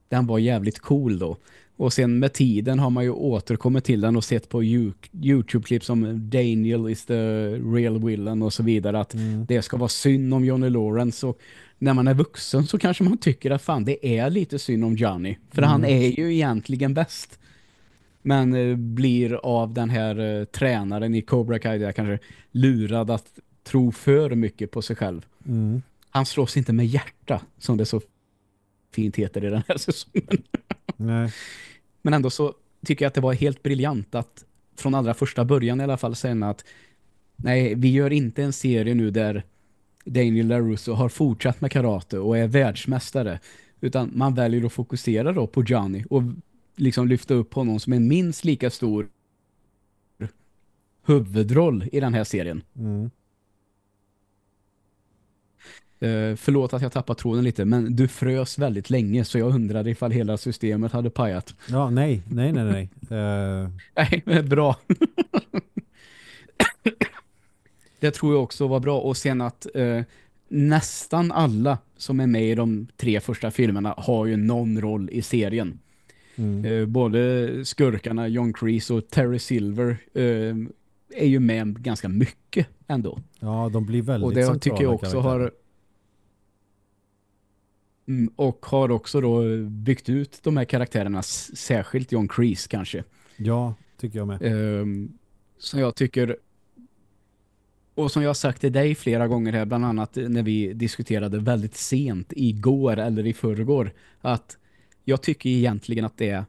den var jävligt cool då. Och sen med tiden har man ju återkommit till den och sett på YouTube-klipp som Daniel is the real villain och så vidare att Mm. det ska vara synd om Johnny Lawrence och när man är vuxen så kanske man tycker att fan det är lite synd om Johnny för han Mm. är ju egentligen bäst men eh, blir av den här eh, tränaren i Cobra Kai där kanske lurad att tro för mycket på sig själv. Mm. Han slåss inte med hjärta som det så fint heter i den här <laughs> säsongen. Nej. Men ändå så tycker jag att det var helt briljant att från allra första början i alla fall säga att nej, vi gör inte en serie nu där Daniel LaRusso har fortsatt med karate och är världsmästare. Utan man väljer att fokusera då på Johnny och liksom lyfta upp honom som en minst lika stor huvudroll i den här serien. Mm. Uh, förlåt att jag tappar tråden lite, men du frös väldigt länge så jag undrade ifall hela systemet hade pajat. Ja, nej, nej, nej, nej. Uh... <laughs> Nej, bra. <coughs> det tror jag också var bra. Och sen att uh, nästan alla som är med i de tre första filmerna har ju någon roll i serien. Mm. både skurkarna John Kreese och Terry Silver är ju med ganska mycket ändå. Ja, de blir väldigt Och det tycker jag också har mm, och har också då byggt ut de här karaktärerna, särskilt John Kreese kanske. Ja, tycker jag med. Um, så jag tycker och som jag har sagt till dig flera gånger här, bland annat när vi diskuterade väldigt sent igår eller i förrgår, att jag tycker egentligen att det är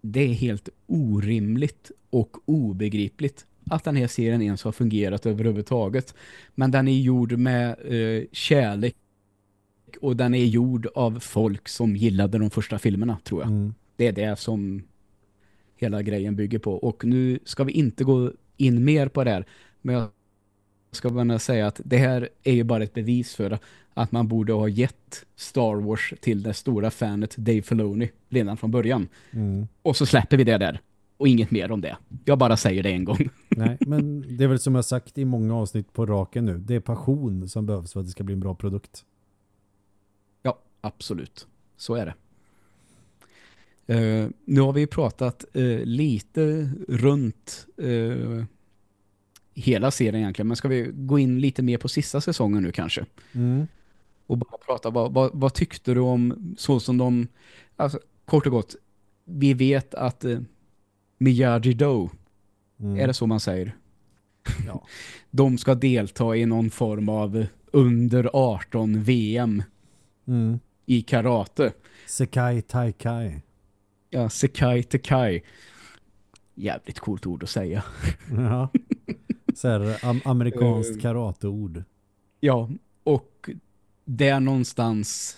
det är helt orimligt och obegripligt att den här serien ens har fungerat överhuvudtaget. Men den är gjord med eh, kärlek och den är gjord av folk som gillade de första filmerna, tror jag. Mm. Det är det som hela grejen bygger på. Och nu ska vi inte gå in mer på det här, men jag ska bara säga att det här är ju bara ett bevis för att man borde ha gett Star Wars till det stora fanet Dave Filoni redan från början. Mm. Och så släpper vi det där. Och inget mer om det. Jag bara säger det en gång. <laughs> Nej, men det är väl som jag sagt i många avsnitt på raken nu. Det är passion som behövs för att det ska bli en bra produkt. Absolut. Så är det. Uh, nu har vi pratat uh, lite runt uh, hela serien egentligen. Men ska vi gå in lite mer på sista säsongen nu kanske? Mm. Och bara prata, vad, vad, vad, tyckte du om så som de, alltså kort och gott, vi vet att eh, Miyagi-Do, mm. är det så man säger? Ja. <laughs> de ska delta i någon form av under 18 VM mm. I karate. Sekai Taikai. Ja, Sekai Taikai. Jävligt coolt ord att säga. <laughs> Ja. Så här, am amerikanskt karateord. Ja, och det någonstans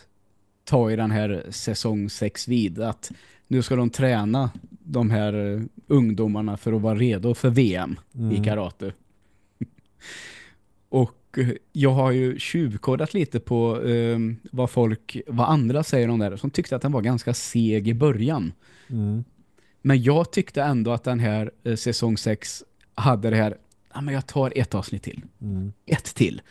tar i den här säsong 6 vid att nu ska de träna de här ungdomarna för att vara redo för VM mm. i karate. <laughs> och jag har ju tjuvkodat lite på um, vad folk, vad andra säger om det här, som tyckte att den var ganska seg i början. Mm. Men jag tyckte ändå att den här eh, säsong 6 hade det här ja, men jag tar ett avsnitt till. Mm. Ett till.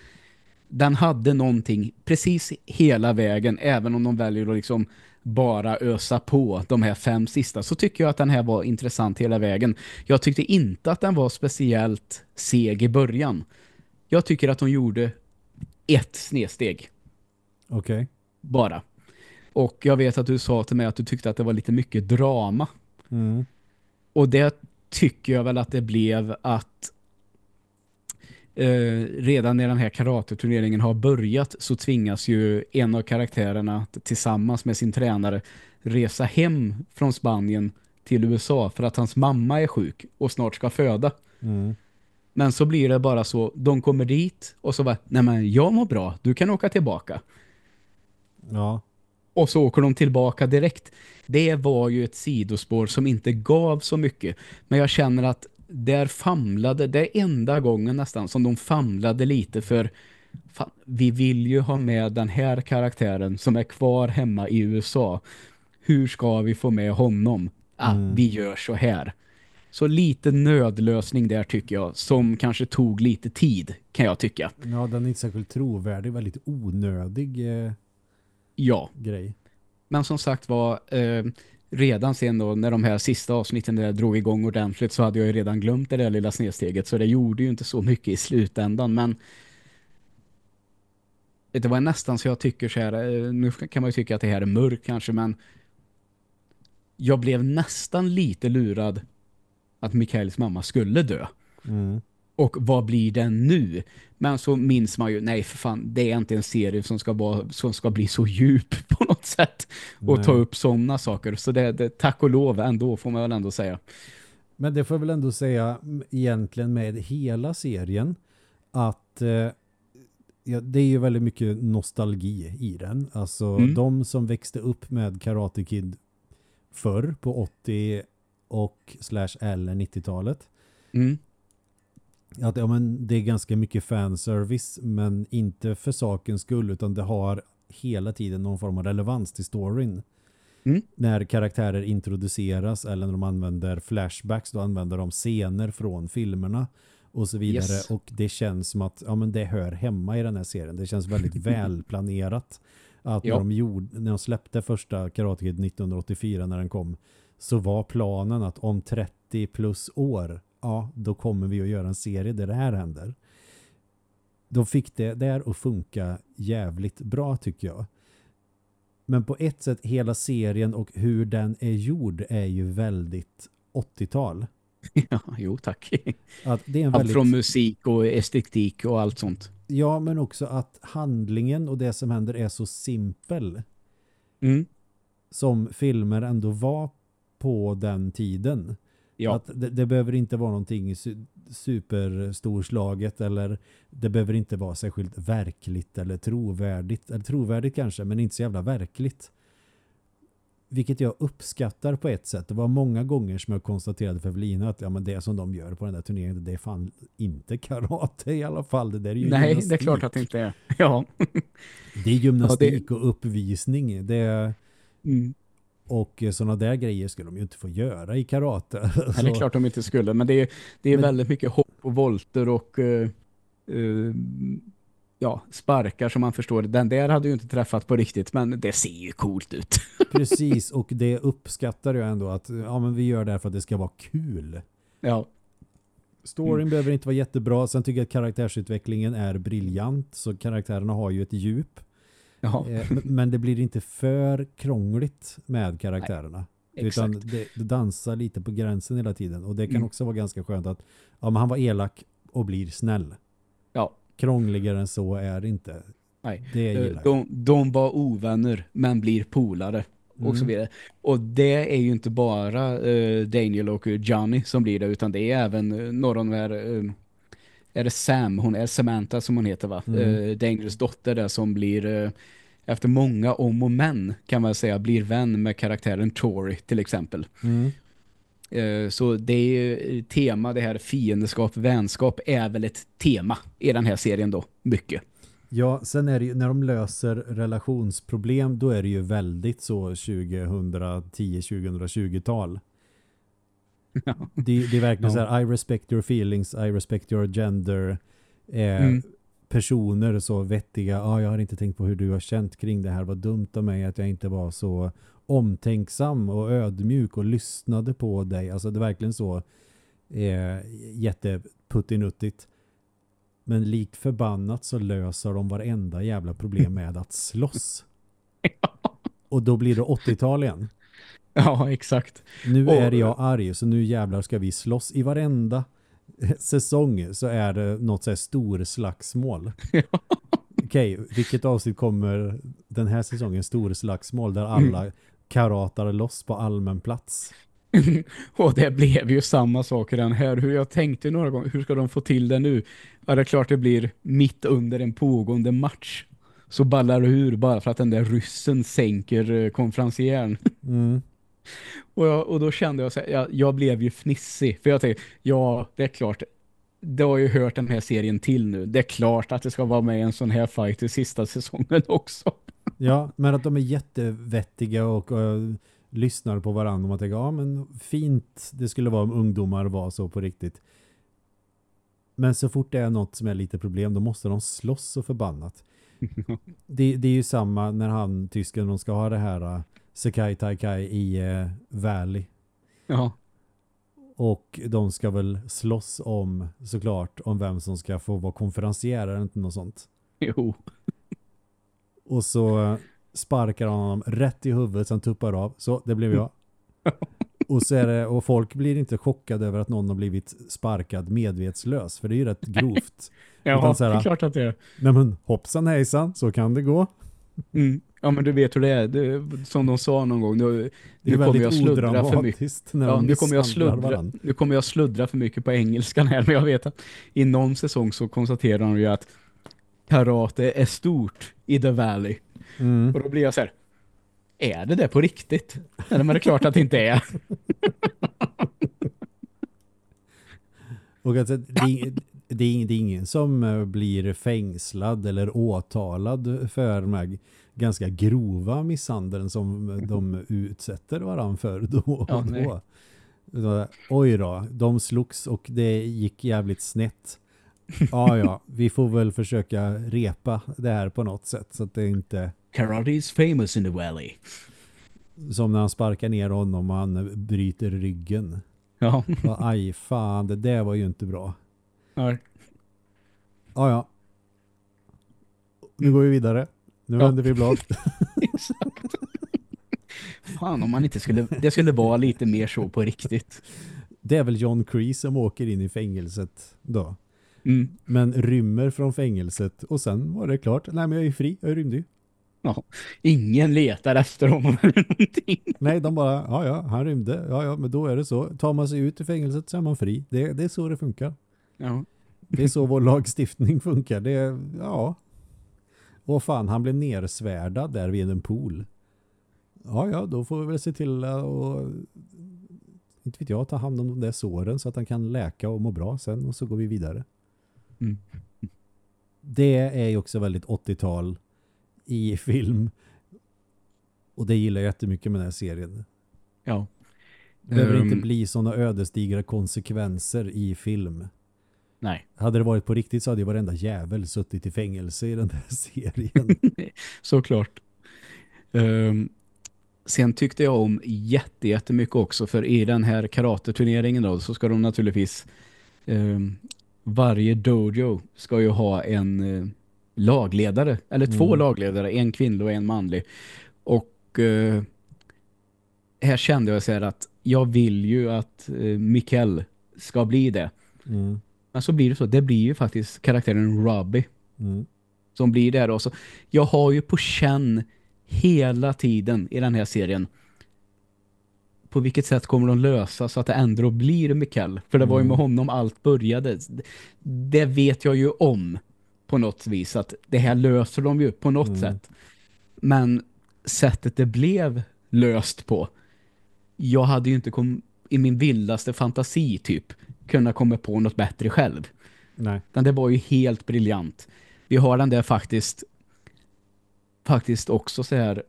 Den hade någonting precis hela vägen, även om de väljer att liksom bara ösa på de här fem sista, så tycker jag att den här var intressant hela vägen. Jag tyckte inte att den var speciellt seg i början. Jag tycker att de gjorde ett snedsteg. Okej. Okay. Bara. Och jag vet att du sa till mig att du tyckte att det var lite mycket drama. Mm. Och det tycker jag väl att det blev att eh, redan när den här karateturneringen har börjat så tvingas ju en av karaktärerna tillsammans med sin tränare resa hem från Spanien till USA för att hans mamma är sjuk och snart ska föda. Mm. Men så blir det bara så, de kommer dit och så bara, nej men jag mår bra, du kan åka tillbaka. Ja. Och så åker de tillbaka direkt. Det var ju ett sidospår som inte gav så mycket. Men jag känner att där famlade, det är enda gången nästan som de famlade lite för fan, vi vill ju ha med den här karaktären som är kvar hemma i USA. Hur ska vi få med honom? Ah, mm. vi gör så här. Så lite nödlösning där tycker jag, som kanske tog lite tid, kan jag tycka. Ja, den är inte särskilt trovärdig, väldigt onödig eh, ja. grej. Men som sagt var, eh, redan sen då när de här sista avsnitten där drog igång ordentligt så hade jag ju redan glömt det där lilla snedsteget så det gjorde ju inte så mycket i slutändan men det var nästan så jag tycker så här eh, nu kan man ju tycka att det här är mörkt kanske men jag blev nästan lite lurad att Mikaels mamma skulle dö. Mm. Och vad blir den nu? Men så minns man ju, nej för fan, det är inte en serie som ska, vara, som ska bli så djup <laughs> på något sätt. Och nej. ta upp sådana saker. Så det, det, tack och lov ändå får man väl ändå säga. Men det får jag väl ändå säga egentligen med hela serien att eh, ja, det är ju väldigt mycket nostalgi i den. Alltså Mm. de som växte upp med Karate Kid förr på 80 och slash eller 90-talet. Mm. Att, ja, men det är ganska mycket fanservice men inte för sakens skull utan det har hela tiden någon form av relevans till storyn. Mm. När karaktärer introduceras eller när de använder flashbacks då använder de scener från filmerna och så vidare Yes. och det känns som att ja, men det hör hemma i den här serien. Det känns väldigt <laughs> välplanerat att Ja. när, de gjorde, när de släppte första Karate Kid 1984 när den kom så var planen att om 30 plus år ja, då kommer vi att göra en serie där det här händer. Då fick det där att funka jävligt bra tycker jag. Men på ett sätt, hela serien och hur den är gjord är ju väldigt 80-tal. <laughs> Ja, jo tack. Att det är en Allt väldigt, från musik och estetik och allt sånt. ja, men också att handlingen och det som händer är så simpel Mm. som filmer ändå var på den tiden. Ja, Att det, det behöver inte vara någonting su superstorslaget eller det behöver inte vara särskilt verkligt eller trovärdigt. Eller trovärdigt kanske, men inte så jävla verkligt. Vilket jag uppskattar på ett sätt. Det var många gånger som jag konstaterade för Evelina att ja, men det som de gör på den där turneringen det är fan inte karate i alla fall. Det där är ju nej, det är gymnastik. klart att det inte är. <laughs> Ja. Det är gymnastik och uppvisning. Det är, Mm. Och sådana där grejer skulle de ju inte få göra i karate. <laughs> Nej, det är Så- klart de inte skulle, men det är, det är Men- väldigt mycket hopp och volter och eh, eh, ja, sparkar som man förstår. Den där hade ju inte träffat på riktigt, men det ser ju coolt ut. <laughs> Precis, och det uppskattar jag ändå att ja, men vi gör det här för att det ska vara kul. Ja, Storyn behöver inte vara jättebra. Sen tycker jag att karaktärsutvecklingen är briljant. Så karaktärerna har ju ett djup. Ja Eh, men- det blir inte för krångligt med karaktärerna. Utan exakt. det, det dansar lite på gränsen hela tiden. Och det kan Mm. också vara ganska skönt att ja, men han var elak och blir snäll. Ja, Krångligare än så är det inte. nej. Det Eh, gillar. De, de var ovänner, men blir polare. Och så Mm. vidare. Och det är ju inte bara eh, Daniel och Johnny som blir det, utan det är även uh, några av de här eh, är det Sam, hon är Samantha som hon heter va? Mm. Eh, Daniels dotter där som blir eh, efter många om och men kan man säga blir vän med karaktären Tori till exempel. Mm. Eh, så det är ju tema, det här fiendeskap, vänskap är väl ett tema i den här serien då, mycket. Ja, sen är det ju, när de löser relationsproblem då är det ju väldigt så 2010-2020-tal. Det, det är verkligen Ja. så här, I respect your feelings, I respect your gender. Eh, Mm. Personer så vettiga, ah, jag har inte tänkt på hur du har känt kring det här, vad dumt av mig att jag inte var så omtänksam och ödmjuk och lyssnade på dig. Alltså det är verkligen så eh, jätteputtinuttigt. Men likt förbannat så löser de varenda jävla problem med att slåss. <laughs> Och då blir det 80-tal igen. <laughs> Ja, exakt. Nu Och- är jag arg så nu jävlar ska vi slåss. I varenda <laughs> säsong så är det något så här stor slagsmål. <laughs> Okej, vilket avsnitt kommer den här säsongen stor slagsmål där alla karatar loss på allmän plats? Och det blev ju samma sak den här. Hur jag tänkte några gånger, hur ska de få till det nu? Ja, det är klart det blir mitt under en pågående match. Så ballar det ur bara för att den där ryssen sänker eh, konferencieren. Mm. Och, jag, och då kände jag så här, jag, jag blev ju fnissig. För jag tänkte, ja det är klart, det har ju hört den här serien till nu. Det är klart att det ska vara med en sån här fight i sista säsongen <laughs> också. Ja, men att de är jättevettiga och uh, lyssnar på varandra och man tänker, ja men fint det skulle vara om ungdomar var så på riktigt. Men så fort det är något som är lite problem då måste de slåss så förbannat. <laughs> det, det är ju samma när han, tysken, de ska ha det här Sekai Taikai i uh, Valley. Ja, Och de ska väl slåss om, såklart, om vem som ska få vara konferencier eller något sånt. jo. <laughs> Och så eh, sparkar han honom rätt i huvudet sen tuppar av. Så, det blev jag. <laughs> Och, så är det, och folk blir inte chockade över att någon har blivit sparkad medvetslös. För det är ju rätt grovt. Ja, Utan så här- det är klart att det är. Nej men hoppsan hejsan, så kan det gå. Mm. Ja, men du vet hur det är. Det, som de sa någon gång, nu, nu kommer jag sluddra för mycket. Ja, nu kommer, jag sluddra, nu kommer jag sluddra för mycket på engelskan här, men jag vet att i någon säsong så konstaterar de ju att karate är stort i The Valley. Mm. Och då blir jag så här, är det det på riktigt? Eller men det är klart att det inte är. Och att det, det, är- ingen som eh, blir fängslad eller åtalad för de här ganska grova misshandeln som de utsätter varann för då Ja, och nej. då. Så, Oj då, de slogs och det gick jävligt snett. Ja, ja, vi får väl försöka repa det här på något sätt så att det inte Karate is famous in the Valley. som när han sparkar ner honom och han bryter ryggen. Ja. Och, aj fan, det där var ju inte bra. ja. Ja, ja. Nu går vi vidare. Nu Ja. vänder vi blad. <laughs> Exakt. Fan om man inte skulle, det skulle vara lite mer så på riktigt. Det är väl John Kreese som åker in i fängelset då. Mm. Men rymmer från fängelset och sen var det klart. Nej men jag är fri, jag rymde ju. Ja. Ingen letar efter honom eller någonting. Nej, de bara, ja ja, han rymde. Ja ja, men då är det så. Tar man sig ut ur fängelset så är man fri. Det, det är så det funkar. Ja. Det är så vår lagstiftning funkar. Det är, ja. Och fan, han blev nersvärdad där vid en pool. Ja, ja, då får vi väl se till att inte vet jag, ta hand om de där såren så att han kan läka och må bra sen och så går vi vidare. Mm. Det är ju också väldigt 80-tal i film. Och det gillar jag jättemycket med den här serien. Ja. Det behöver Ehm, inte bli sådana ödesdigra konsekvenser i film. Nej, Hade det varit på riktigt så hade ju varenda jävel suttit i fängelse i den där <laughs> serien. <laughs> såklart. Um, sen tyckte jag om jätte, jättemycket också för i den här karateturneringen då så ska de naturligtvis ehm, varje dojo ska ju ha en eh, lagledare, eller två Mm. lagledare, en kvinnlig och en manlig. Och eh, här kände jag så här att jag vill ju att eh, Mikael ska bli det. Mm. Men så blir det så, det blir ju faktiskt karaktären Robbie Mm. som blir där. Och så, jag har ju på känn hela tiden i den här serien på vilket sätt kommer de lösa så att det ändå blir Mikael. För det var ju Mm. med honom allt började. Det vet jag ju om på något vis att det här löser de ju på något Mm. sätt. Men sättet det blev löst på jag hade ju inte kom, i min vildaste fantasi typ kunna komma på något bättre själv. Nej. Den det var ju helt briljant. Vi har den där faktiskt faktiskt också så här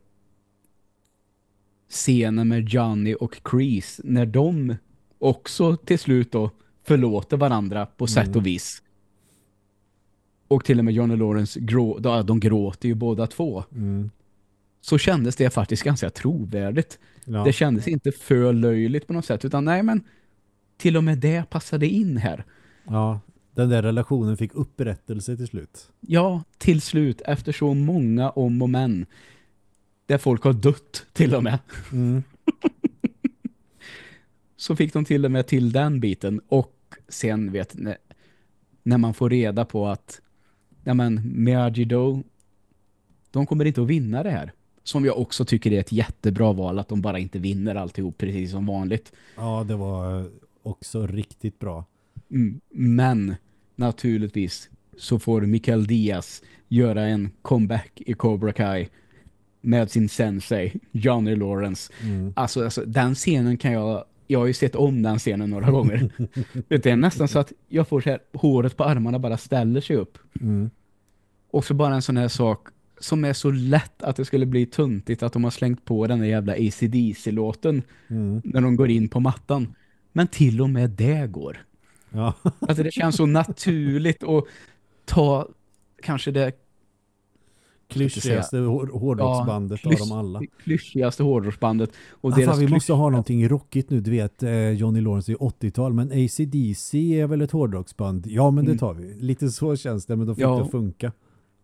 scenen med Johnny och Chris när de också till slut då förlåter varandra på sätt Mm. och vis. Och till och med Johnny Lawrence grå, då, de gråter ju båda två. Mm. Så kändes det faktiskt ganska trovärdigt. Ja. Det kändes inte för löjligt på något sätt utan nej men till och med det passade in här. ja, den där relationen fick upprättelse till slut. Ja, till slut efter så många om och men där folk har dött till och med Mm. <laughs> så fick de till och med till den biten och sen vet när, när man får reda på att ja men Miyagi-Do de kommer inte att vinna det här som jag också tycker är ett jättebra val att de bara inte vinner alltihop precis som vanligt. Ja, det var också riktigt bra. Mm, Men naturligtvis så får Mikael Diaz göra en comeback i Cobra Kai med sin sensei, Johnny Lawrence. Mm. Alltså, alltså den scenen kan jag jag har ju sett om den scenen några gånger. <laughs> det är nästan så att jag får så här, håret på armarna bara ställer sig upp. Mm. Och så bara en sån här sak som är så lätt att det skulle bli tuntigt att de har slängt på den där jävla ACDC-låten Mm. när de går in på mattan. Men till och med det går. Ja. <laughs> Alltså det känns så naturligt att ta kanske det Klyschigaste hår- hårdrocksbandet Ja, av dem alla. klyschigaste hårdrocksbandet. Och Ah, deras fan, vi måste ha någonting rockigt nu. Du vet, eh, Johnny Lawrence är 80-tal, men ACDC är väl ett hårdrocksband? Ja, men det Mm. tar vi. Lite så känns det, men de fick Ja. det funka.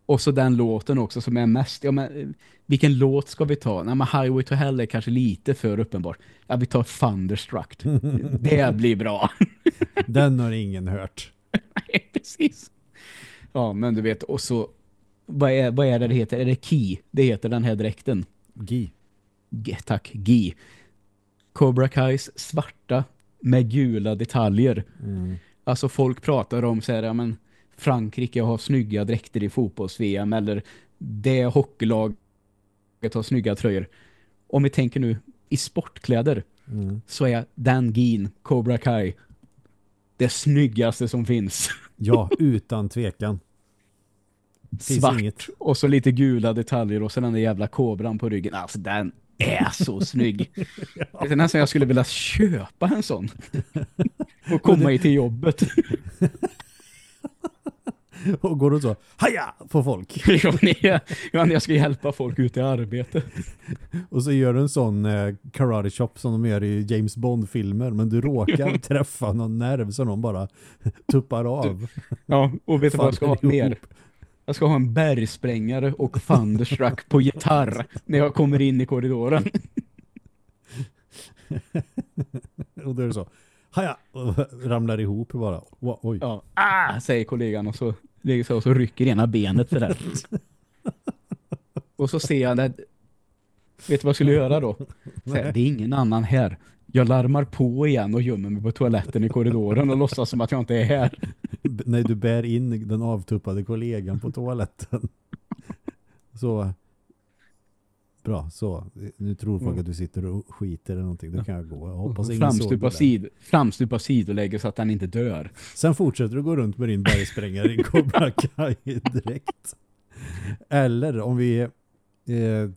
Och så den låten också som är mest... Ja, men, vilken låt ska vi ta? Nej, men Highway to Hell är kanske lite för uppenbart. Ja, vi tar Thunderstruck. <laughs> det blir bra. <laughs> Den har ingen hört. <laughs> Nej, precis. Ja, men du vet, och så... Vad är, vad är det det heter? Är det Key? Det heter den här dräkten. Gi. G tack, Gi. Cobra Kais svarta med gula detaljer. Mm. Alltså folk pratar om så här, ja, men Frankrike har snygga dräkter i fotbolls-VM eller det hockeylaget har snygga tröjor. Om vi tänker nu i sportkläder Mm. så är Dan Geen, Cobra Kai det snyggaste som finns. <laughs> Ja, utan tvekan. Svart inget. och så lite gula detaljer och så den där jävla kobran på ryggen. Alltså den är så <laughs> snygg. Det är nästan jag skulle vilja köpa en sån. <laughs> Och komma i till jobbet. <laughs> Och går du så, haja, på folk. <laughs> Ja, men jag, ja, jag ska hjälpa folk ut i arbete. <laughs> Och så gör du en sån eh, karate chop som de gör i James Bond-filmer. Men du råkar träffa någon nerv som de bara tuppar av. Ja, och vet du vad jag ska ha mer? Jag ska ha en bergsprängare och Thunderstruck på gitarr när jag kommer in i korridoren. Och då är det så, haja, och ramlar ihop bara. Oj. Ja, ah, säger kollegan och så ligger så och så rycker ena benet sådär. Och så ser jag det. Vet du vad jag skulle göra då? Här, det är ingen annan här. Jag larmar på igen och gömmer mig på toaletten i korridoren och låtsas som att jag inte är här. Nej, du bär in den avtuppade kollegan på toaletten. Så bra, så. Nu tror folk Mm. att du sitter och skiter eller någonting. Då kan jag gå. Jag hoppas ingen Framstupa, sid, framstupa sidoläge så att den inte dör. Sen fortsätter du gå runt med din bergsprängare i Cobra Kai <laughs> direkt. Eller om vi eh,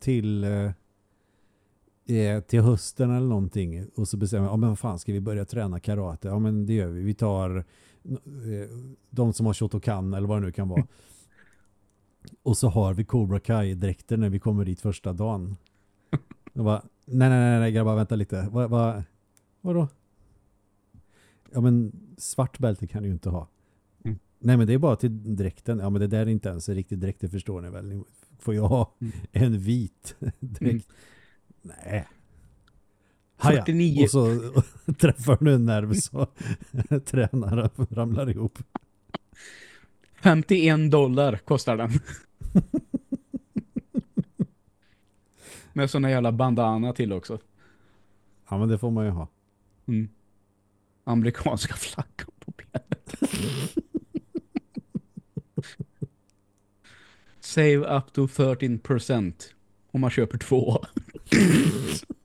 till eh, till hösten eller någonting och så bestämmer ja men vad fan ska vi börja träna karate? Ja men det gör vi. Vi tar eh, de som har Shotokan eller vad det nu kan vara. Och så har vi Cobra Kai-dräkter när vi kommer dit första dagen. Jag bara, nej, nej, nej, nej, grabbar, vänta lite. Vad, vad, vadå? Ja, men svart bälte kan du ju inte ha. Mm. Nej, men det är bara till dräkten. Ja, men det där är inte ens en riktig dräkt, det förstår ni väl. Får jag ha Mm. en vit <laughs> dräkt? Nej. Haja. 49. Och så <laughs> träffar du en nerv så <laughs> tränare ramlar ihop. 51 dollar kostar den. <laughs> Med såna jävla bandana till också. Ja, men det får man ju ha. Mm. Amerikanska flaggan på benet. <laughs> Save up to 13% om man köper två. <laughs>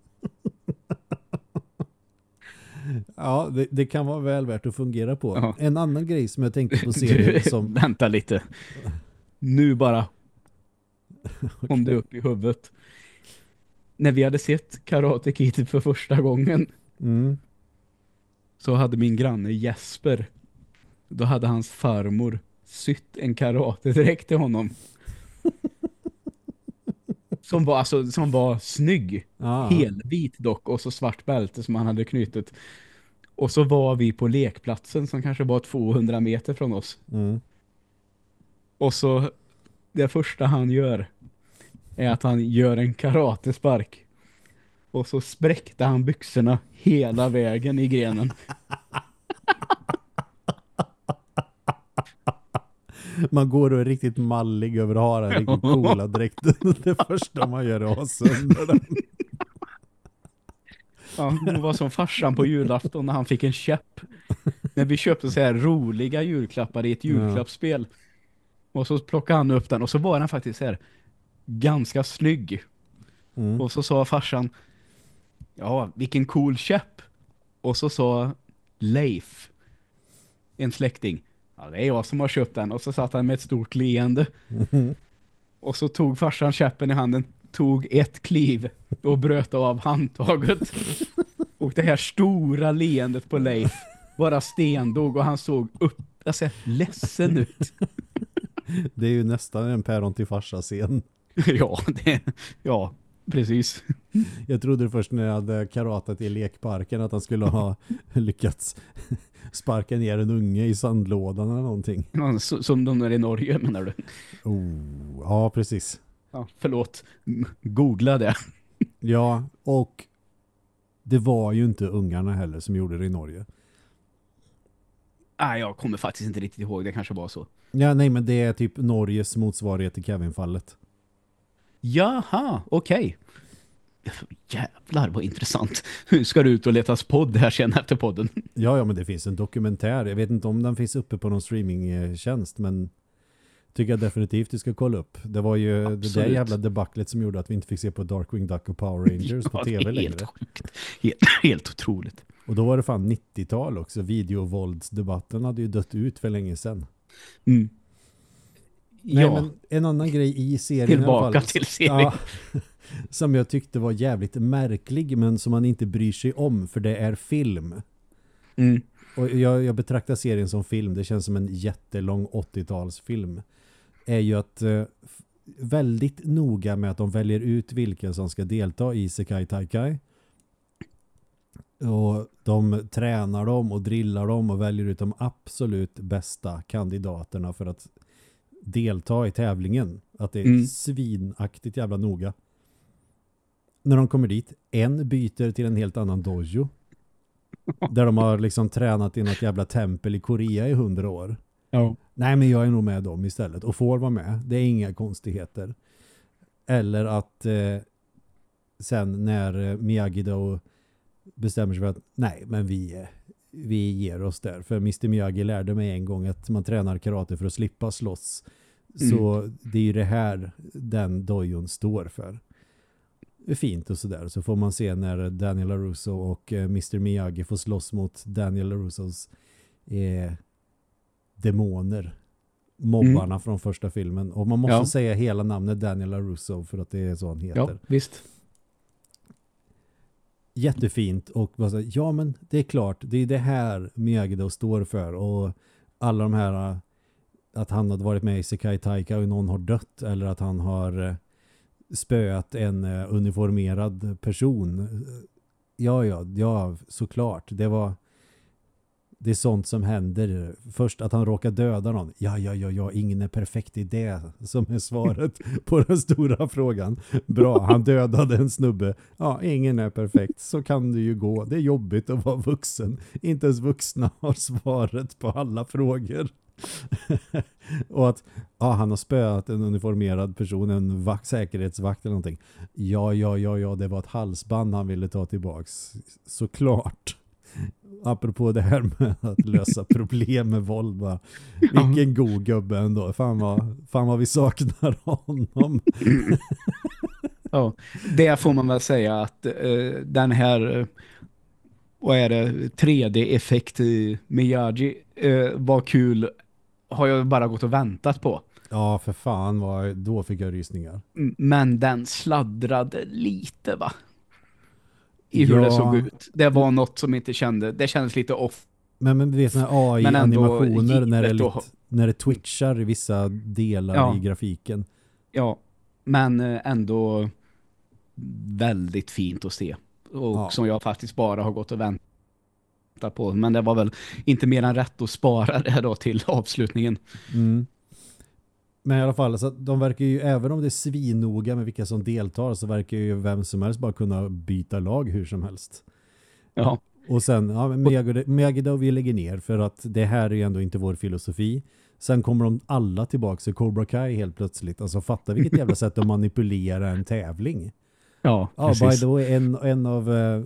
Ja, det, det kan vara väl värt att fungera på. Ja. En annan grej som jag tänkte på <laughs> Du, serien som... Vänta lite. Nu bara <laughs> kom det upp i huvudet. När vi hade sett Karate Kid för första gången Mm, så hade min granne Jesper då hade hans farmor sytt en karate-dräkt till honom. <laughs> Som var, alltså, som var snygg. ja. Helvit dock och så svart bälte som han hade knutit. Och så var vi på lekplatsen som kanske var 200 meter från oss. Mm. Och så det första han gör är att han gör en karatespark. Och så spräckte han byxorna hela vägen i grenen. <laughs> Man går är riktigt mallig över att ha den riktigt <laughs> coola dräkten. <laughs> Det första man gör är att ha sönder den. Ja, <laughs> det var som farsan på julafton när han fick en käpp. När vi köpte så här roliga julklappar i ett julklappsspel. Och så plockade han upp den och så var den faktiskt här ganska snygg. Mm. Och så sa farsan Ja, vilken cool käpp. Och så sa Leif en släkting Ja, det är jag som har köpt den. Och så satt han med ett stort leende. Och så tog farsan käppen i handen, tog ett kliv och bröt av handtaget. Och det här stora leendet på Leif bara stendog och han såg upp, alltså, ledsen ut. Det är ju nästan en päron till farsa-scen. <laughs> ja, det, ja, precis. Jag trodde först när jag hade karatat i lekparken att han skulle ha <laughs> lyckats sparka ner en unge i sandlådan eller någonting. Ja, Som de är i Norge menar du? Oh, ja, precis. Ja, förlåt. <laughs> Googla det. Ja, och det var ju inte ungarna heller som gjorde det i Norge. Nej, jag kommer faktiskt inte riktigt ihåg. Det kanske var så. Ja, nej, men det är typ Norges motsvarighet till Kevin-fallet. Jaha, okej. jävlar vad intressant. Hur ska du ut och letas podd här sen efter podden? Ja, ja, men det finns en dokumentär. Jag vet inte om den finns uppe på någon streamingtjänst, men tycker jag definitivt du ska kolla upp. Det var ju Absolut. det där jävla debaclet som gjorde att vi inte fick se på Darkwing Duck och Power <laughs> Rangers ja, på tv helt längre. Helt, <laughs> helt otroligt. Och då var det fan 90-tal också. Videovåldsdebatten hade ju dött ut för länge sedan. Mm. Nej, ja. men en annan grej i serien Tillbaka till serien. Ja, <laughs> som jag tyckte var jävligt märklig men som man inte bryr sig om för det är film. Mm. Och jag, jag, betraktar serien som film. Det känns som en jättelång 80-talsfilm. Är ju att eh, väldigt noga med att de väljer ut vilka som ska delta i Sekai Taikai. Och de tränar dem och drillar dem och väljer ut de absolut bästa kandidaterna för att delta i tävlingen. Att det är mm. svinaktigt jävla noga. När de kommer dit, en byter till en helt annan dojo. <laughs> Där de har liksom tränat i något jävla tempel i Korea i hundra år. Ja. Nej, men jag är nog med dem istället. Och får vara med. Det är inga konstigheter. Eller att eh, sen när eh, Miyagi då bestämmer sig för att nej, men vi, eh, vi ger oss där. För Mr. Miyagi lärde mig en gång att man tränar karate för att slippa slåss. Så mm. det är ju det här den dojon står för. Det är fint och sådär. Så får man se när Daniel LaRusso och eh, Mr. Miyagi får slåss mot Daniel LaRussos eh, demoner. Mobbarna mm. från första filmen. Och man måste ja. säga hela namnet Daniel LaRusso för att det är så han heter. Ja, visst jättefint och bara så, ja men det är klart, det är det här Miyagi står för och alla de här äh, att han hade varit med i Sekai Taika och någon har dött eller att han har äh, spöat en äh, uniformerad person. Ja, ja, ja, såklart. Det var det är sånt som händer. Först att han råkar döda någon. Ja, ja, ja, ja, ingen är perfekt i det som är svaret <laughs> på den stora frågan. Bra, han dödade en snubbe. Ja, ingen är perfekt. Så kan det ju gå. Det är jobbigt att vara vuxen. Inte ens vuxna <laughs> har svaret på alla frågor. <laughs> och att ja, han har spöat en uniformerad person, en vakt, säkerhetsvakt eller någonting. Ja, ja, ja, ja, det var ett halsband han ville ta tillbaks. Såklart apropå det här med att lösa <laughs> problem med våld bara, vilken god gubbe ändå. Fan vad, fan vad vi saknar honom. Ja, det får man väl säga att uh, den här uh, vad är det, 3D-effekt i Miyagi uh, var kul har jag bara gått och väntat på. Ja, för fan, vad, då fick jag rysningar. Men den sladdrade lite va? I hur ja. det såg ut. Det var något som inte kände, det kändes lite off. Men, men vet sådana AI-animationer när, det lite, när det twitchar i vissa delar ja. i grafiken. Ja, men eh, ändå väldigt fint att se. Och ja. som jag faktiskt bara har gått och väntat på. Men det var väl inte mer än rätt att spara <laughs> det då till avslutningen. Mm. Men i alla fall, så de verkar ju, även om det är svinoga med vilka som deltar så verkar ju vem som helst bara kunna byta lag hur som helst. Ja. Och sen, ja, Megadov vi lägger ner för att det här är ju ändå inte vår filosofi. Sen kommer de alla tillbaka till Cobra Kai helt plötsligt. Alltså fatta vilket jävla sätt att manipulera en tävling. Ja, ja precis. by the way, en, en av eh,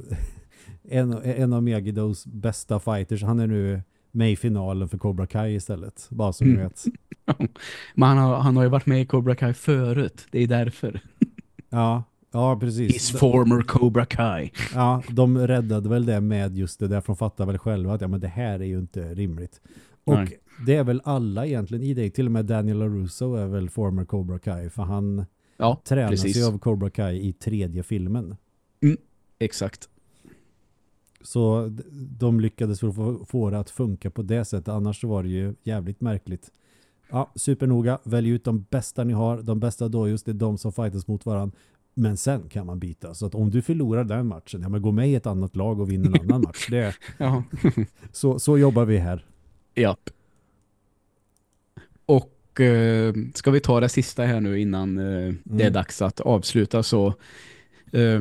<laughs> en, en av Megadovs bästa fighters, han är nu med i finalen för Cobra Kai istället. Bara som mm. vet. <laughs> Men han har, han har ju varit med i Cobra Kai förut. Det är därför. <laughs> ja, ja precis. His former Cobra Kai. Ja, de räddade väl det med just det där. För de fattar väl själva att ja, men det här är ju inte rimligt. Och Nej. det är väl alla egentligen i det. Till och med Daniel LaRusso är väl former Cobra Kai. För han ja, tränar sig av Cobra Kai i tredje filmen. Mm, exakt. Så de lyckades få, få det att funka på det sättet. Annars så var det ju jävligt märkligt. Ja, supernoga. Välj ut de bästa ni har. De bästa dojos, det är de som fightas mot varandra. Men sen kan man byta. Så att om du förlorar den matchen, ja men gå med i ett annat lag och vinna en annan match. Det, <laughs> <laughs> så, så jobbar vi här. Ja. Och eh, ska vi ta det sista här nu innan eh, mm. det är mm. dags att avsluta så eh,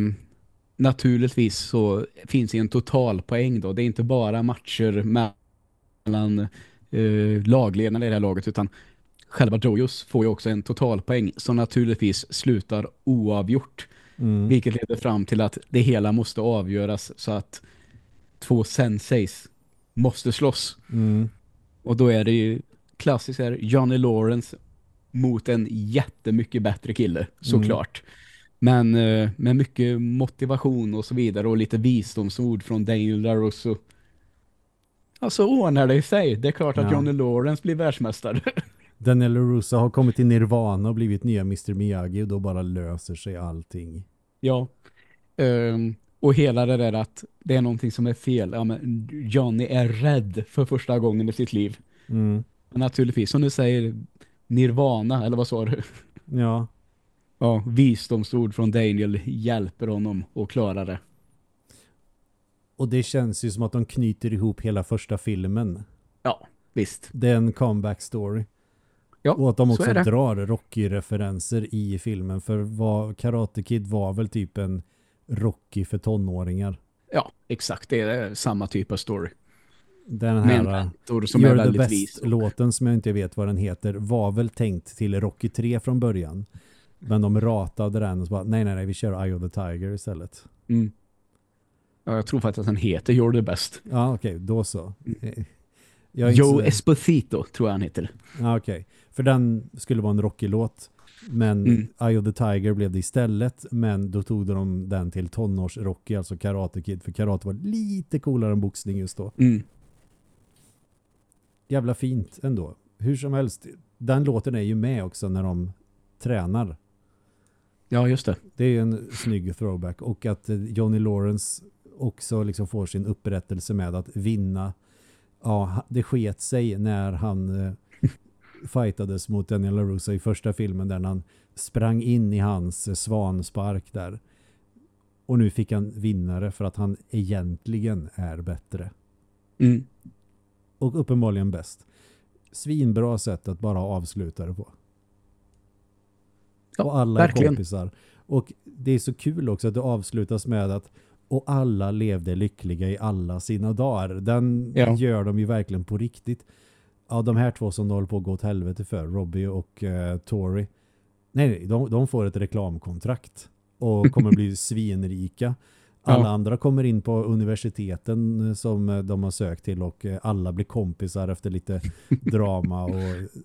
naturligtvis så finns det en totalpoäng då. Det är inte bara matcher mellan eh, lagledarna i det här laget utan själva Dojos får ju också en totalpoäng som naturligtvis slutar oavgjort Mm. Vilket leder fram till att det hela måste avgöras så att två senseis måste slåss. Mm. Och då är det ju klassiskt här Johnny Lawrence mot en jättemycket bättre kille, såklart. Men eh, med mycket motivation och så vidare och lite visdomsord från Daniel LaRusso. Ja, så ordnar det sig. Det är klart att Ja. Johnny Lawrence blir världsmästare. <laughs> Daniel LaRusso har kommit till Nirvana och blivit nya Mr. Miyagi och då bara löser sig allting. ja. Ehm, och hela det där att det är någonting som är fel. Ja, men Johnny är rädd för första gången i sitt liv. Mm. Naturligtvis, som du säger, Nirvana, eller vad sa du? Ja, Ja, visdomsord från Daniel hjälper honom att klara det. och det känns ju som att de knyter ihop hela första filmen. Ja, visst. Det är en comeback story. Ja, Och att de så också drar Rocky-referenser i filmen. För vad, Karate Kid var väl typ en Rocky för tonåringar. Ja, exakt. Det är samma typ av story. Den här mentor som är You're the. Best-låten som jag inte vet vad den heter var väl tänkt till Rocky 3 från början. Men de ratade den och så bara, nej nej nej vi kör Eye of the Tiger istället. Mm. Ja, jag tror faktiskt att den heter You're the Best. Ja okej, då så. Inte Joe Esposito tror jag han heter. Ja, okej. För den skulle vara en Rocky-låt. Men Mm. Eye of the Tiger blev det istället. Men då tog de den till tonårs-Rocky, alltså Karate Kid. För karate var lite coolare än boxning just då. Mm. Jävla fint ändå. Hur som helst, den låten är ju med också när de tränar. Ja, just det. Det är en snygg throwback. Och att eh, Johnny Lawrence också liksom får sin upprättelse med att vinna. Ja, det sket sig när han eh, <laughs> fightades mot Daniel LaRusso i första filmen där han sprang in i hans eh, svanspark där. Och nu fick han vinnare för att han egentligen är bättre. Mm. Och uppenbarligen bäst. Svinbra sätt att bara avsluta det på. Ja, och alla verkligen. är kompisar. Och det är så kul också att det avslutas med att och alla levde lyckliga i alla sina dagar. Den Ja. gör de ju verkligen på riktigt. Ja, de här två som håller på att gå åt helvete för, Robbie och eh, Tori. Nej, nej de, de får ett reklamkontrakt och <laughs> kommer bli svinrika. Alla Ja. andra kommer in på universiteten eh, som eh, de har sökt till och eh, alla blir kompisar efter lite <laughs> drama och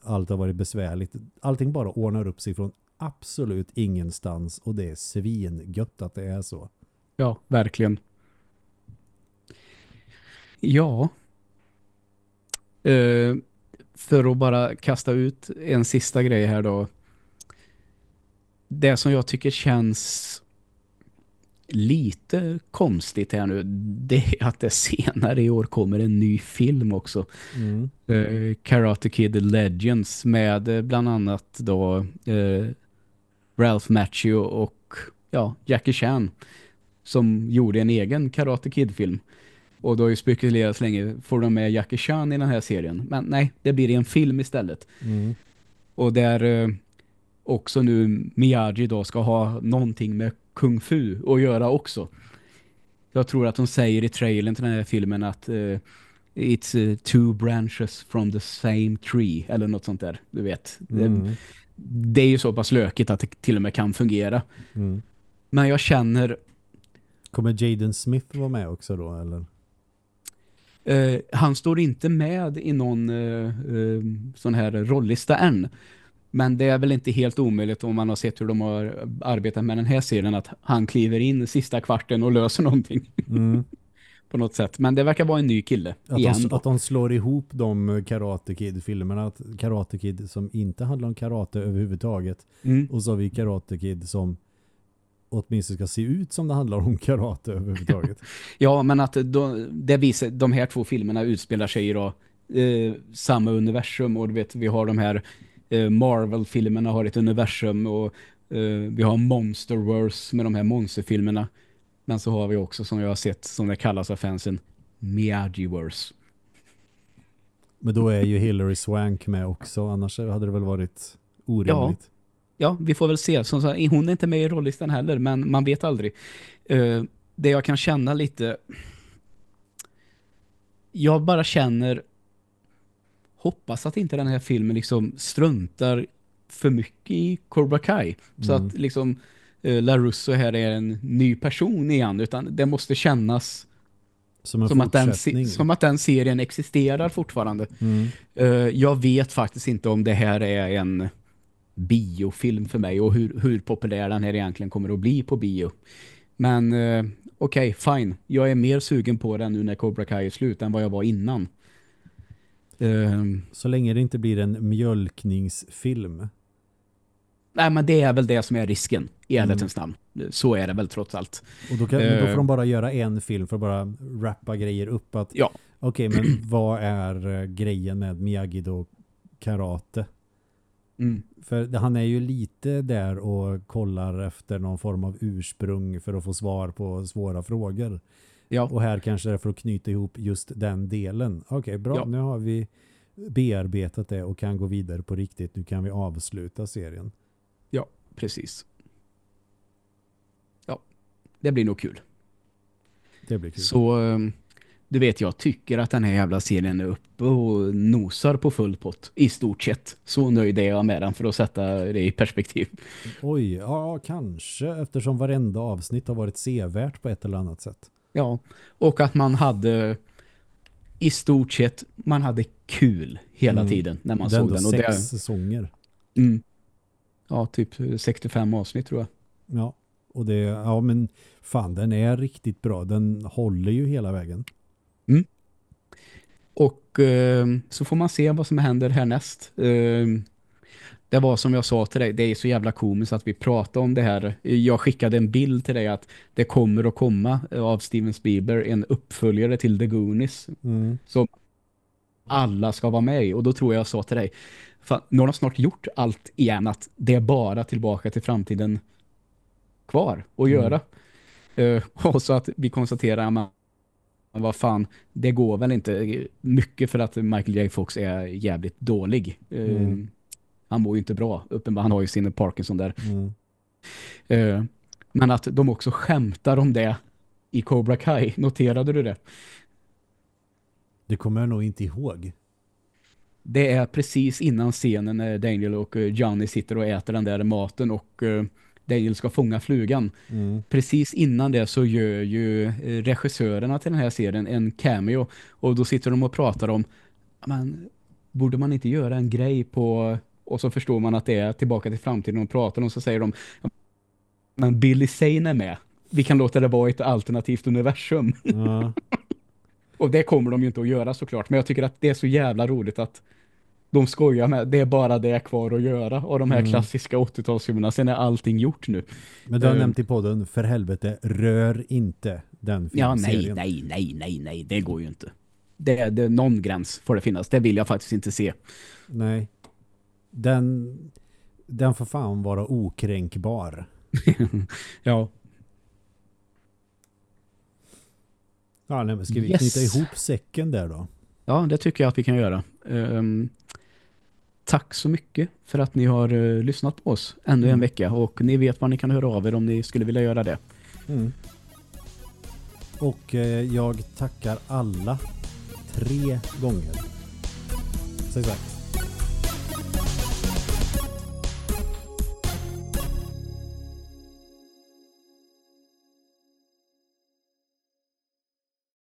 allt har varit besvärligt. Allting bara ordnar upp sig från absolut ingenstans och det är svingött att det är så. Ja, verkligen. Ja. Eh, för att bara kasta ut en sista grej här då. Det som jag tycker känns lite konstigt här nu det är att det senare i år kommer en ny film också. Mm. Eh, Karate Kid Legends med eh, bland annat då eh, Ralph Macchio och ja, Jackie Chan som gjorde en egen Karate Kid-film. Och då har ju spekulerats länge, får de med Jackie Chan i den här serien? Men nej, det blir en film istället. Mm. Och där eh, också nu Miyagi då ska ha någonting med kung fu att göra också. Jag tror att de säger i trailern till den här filmen att eh, it's eh, two branches from the same tree eller något sånt där, du vet. Mm. det är ju så pass lökigt att det till och med kan fungera. Mm. Men jag känner Kommer Jaden Smith vara med också då eller? Eh, han står inte med i någon eh, eh, sån här rollista än. Men det är väl inte helt omöjligt om man har sett hur de har arbetat med den här serien att han kliver in sista kvarten och löser någonting Mm. <laughs> på något sätt. Men det verkar vara en ny kille Att, igen. de, då. att de slår ihop de Karate Kid-filmerna. Karate Kid som inte handlar om karate överhuvudtaget. Mm. Och så har vi Karate Kid som åtminstone ska se ut som det handlar om karate överhuvudtaget. <laughs> Ja, men att de, det visar, de här två filmerna utspelar sig i då, eh, samma universum och du vet, vi har de här eh, Marvel-filmerna har ett universum och eh, vi har Monsterverse med de här monsterfilmerna. Men så har vi också, som jag har sett, som det kallas av fansen, Miyagi-verse. Men då är ju Hillary Swank med också. Annars hade det väl varit orimligt. Ja, vi får väl se. Som sagt, hon är inte med i rollistan heller, men man vet aldrig. Eh, det jag kan känna lite... Jag bara känner... Hoppas att inte den här filmen liksom struntar för mycket i Cobra Kai. Så Mm. att liksom uh, LaRusso här är en ny person igen utan det måste kännas Som som att, den, som att den serien existerar fortfarande. Mm. Uh, jag vet faktiskt inte om det här är en biofilm för mig och hur, hur populär den här egentligen kommer att bli på bio. Men uh, okej, fine. Jag är mer sugen på den nu när Cobra Kai är slut än vad jag var innan. Så länge det inte blir en mjölkningsfilm. Nej, men det är väl det som är risken i Mm. ärlighetens namn. Så är det väl trots allt. Och då, kan, då Eh. får de bara göra en film för att bara rappa grejer upp. att Ja. Okej, men <clears throat> vad är eh, grejen med Miyagi-Do karate? Mm. För han är ju lite där och kollar efter någon form av ursprung för att få svar på svåra frågor. Ja. Och här kanske det är för att knyta ihop just den delen. Okej, bra. Ja. Nu har vi bearbetat det och kan gå vidare på riktigt. Nu kan vi avsluta serien. Ja, precis. Ja, det blir nog kul. Det blir kul. Så ehm, du vet, jag tycker att den här jävla serien är uppe och nosar på full pott. I stort sett. Så nöjd är jag med den för att sätta det i perspektiv. Oj, ja kanske eftersom varenda avsnitt har varit sevärt på ett eller annat sätt. Ja, och att man hade i stort sett, man hade kul hela Mm. tiden när man det såg den. Och sex det, säsonger. mm, ja, typ 65 avsnitt tror jag. Ja, och det, ja men fan den är riktigt bra. Den håller ju hela vägen. Och eh, så får man se vad som händer härnäst. Eh, det var som jag sa till dig, det är så jävla komiskt att vi pratar om det här. Jag skickade en bild till dig att det kommer att komma eh, av Steven Spielberg en uppföljare till The Goonies Mm. som alla ska vara med i. Och då tror jag jag sa till dig, fan, nu har de snart gjort allt igen att det är bara tillbaka till framtiden kvar att Mm. göra. Eh, <laughs> och så att vi konstaterar men vad fan, det går väl inte mycket för att Michael J. Fox är jävligt dålig. Mm. Han mår ju inte bra, uppenbarligen. Han har ju sin Parkinson där. Mm. Eh, men att de också skämtar om det i Cobra Kai, <laughs> noterade du det? Det kommer jag nog inte ihåg. Det är precis innan scenen när Daniel och eh, Johnny sitter och äter den där maten och eh, Daniel ska fånga flugan. Mm. Precis innan det så gör ju eh, regissörerna till den här serien en cameo och då sitter de och pratar om men borde man inte göra en grej på och så förstår man att det är tillbaka till framtiden och pratar och så säger de men Billy Zane är med. Vi kan låta det vara ett alternativt universum. Ja. <laughs> Och det kommer de ju inte att göra såklart. Men jag tycker att det är så jävla roligt att de skojar med. Det är bara det kvar att göra. Och de här Mm. klassiska 80-talsfilmerna. Sen är allting gjort nu. Men du har Eh. nämnt i podden, för helvete, rör inte den Ja, nej, filmserien. nej, nej, nej, nej. Det går ju inte. Det, det, någon gräns får det finnas. Det vill jag faktiskt inte se. Nej. Den, den får fan vara okränkbar. <laughs> ja. Ja, nej, men ska vi Yes. knyta ihop säcken där då? ja, det tycker jag att vi kan göra. Ehm, tack så mycket för att ni har eh, lyssnat på oss ännu en Mm. vecka. Och ni vet var ni kan höra av er om ni skulle vilja göra det. Mm. Och eh, jag tackar alla tre gånger. Säg så här,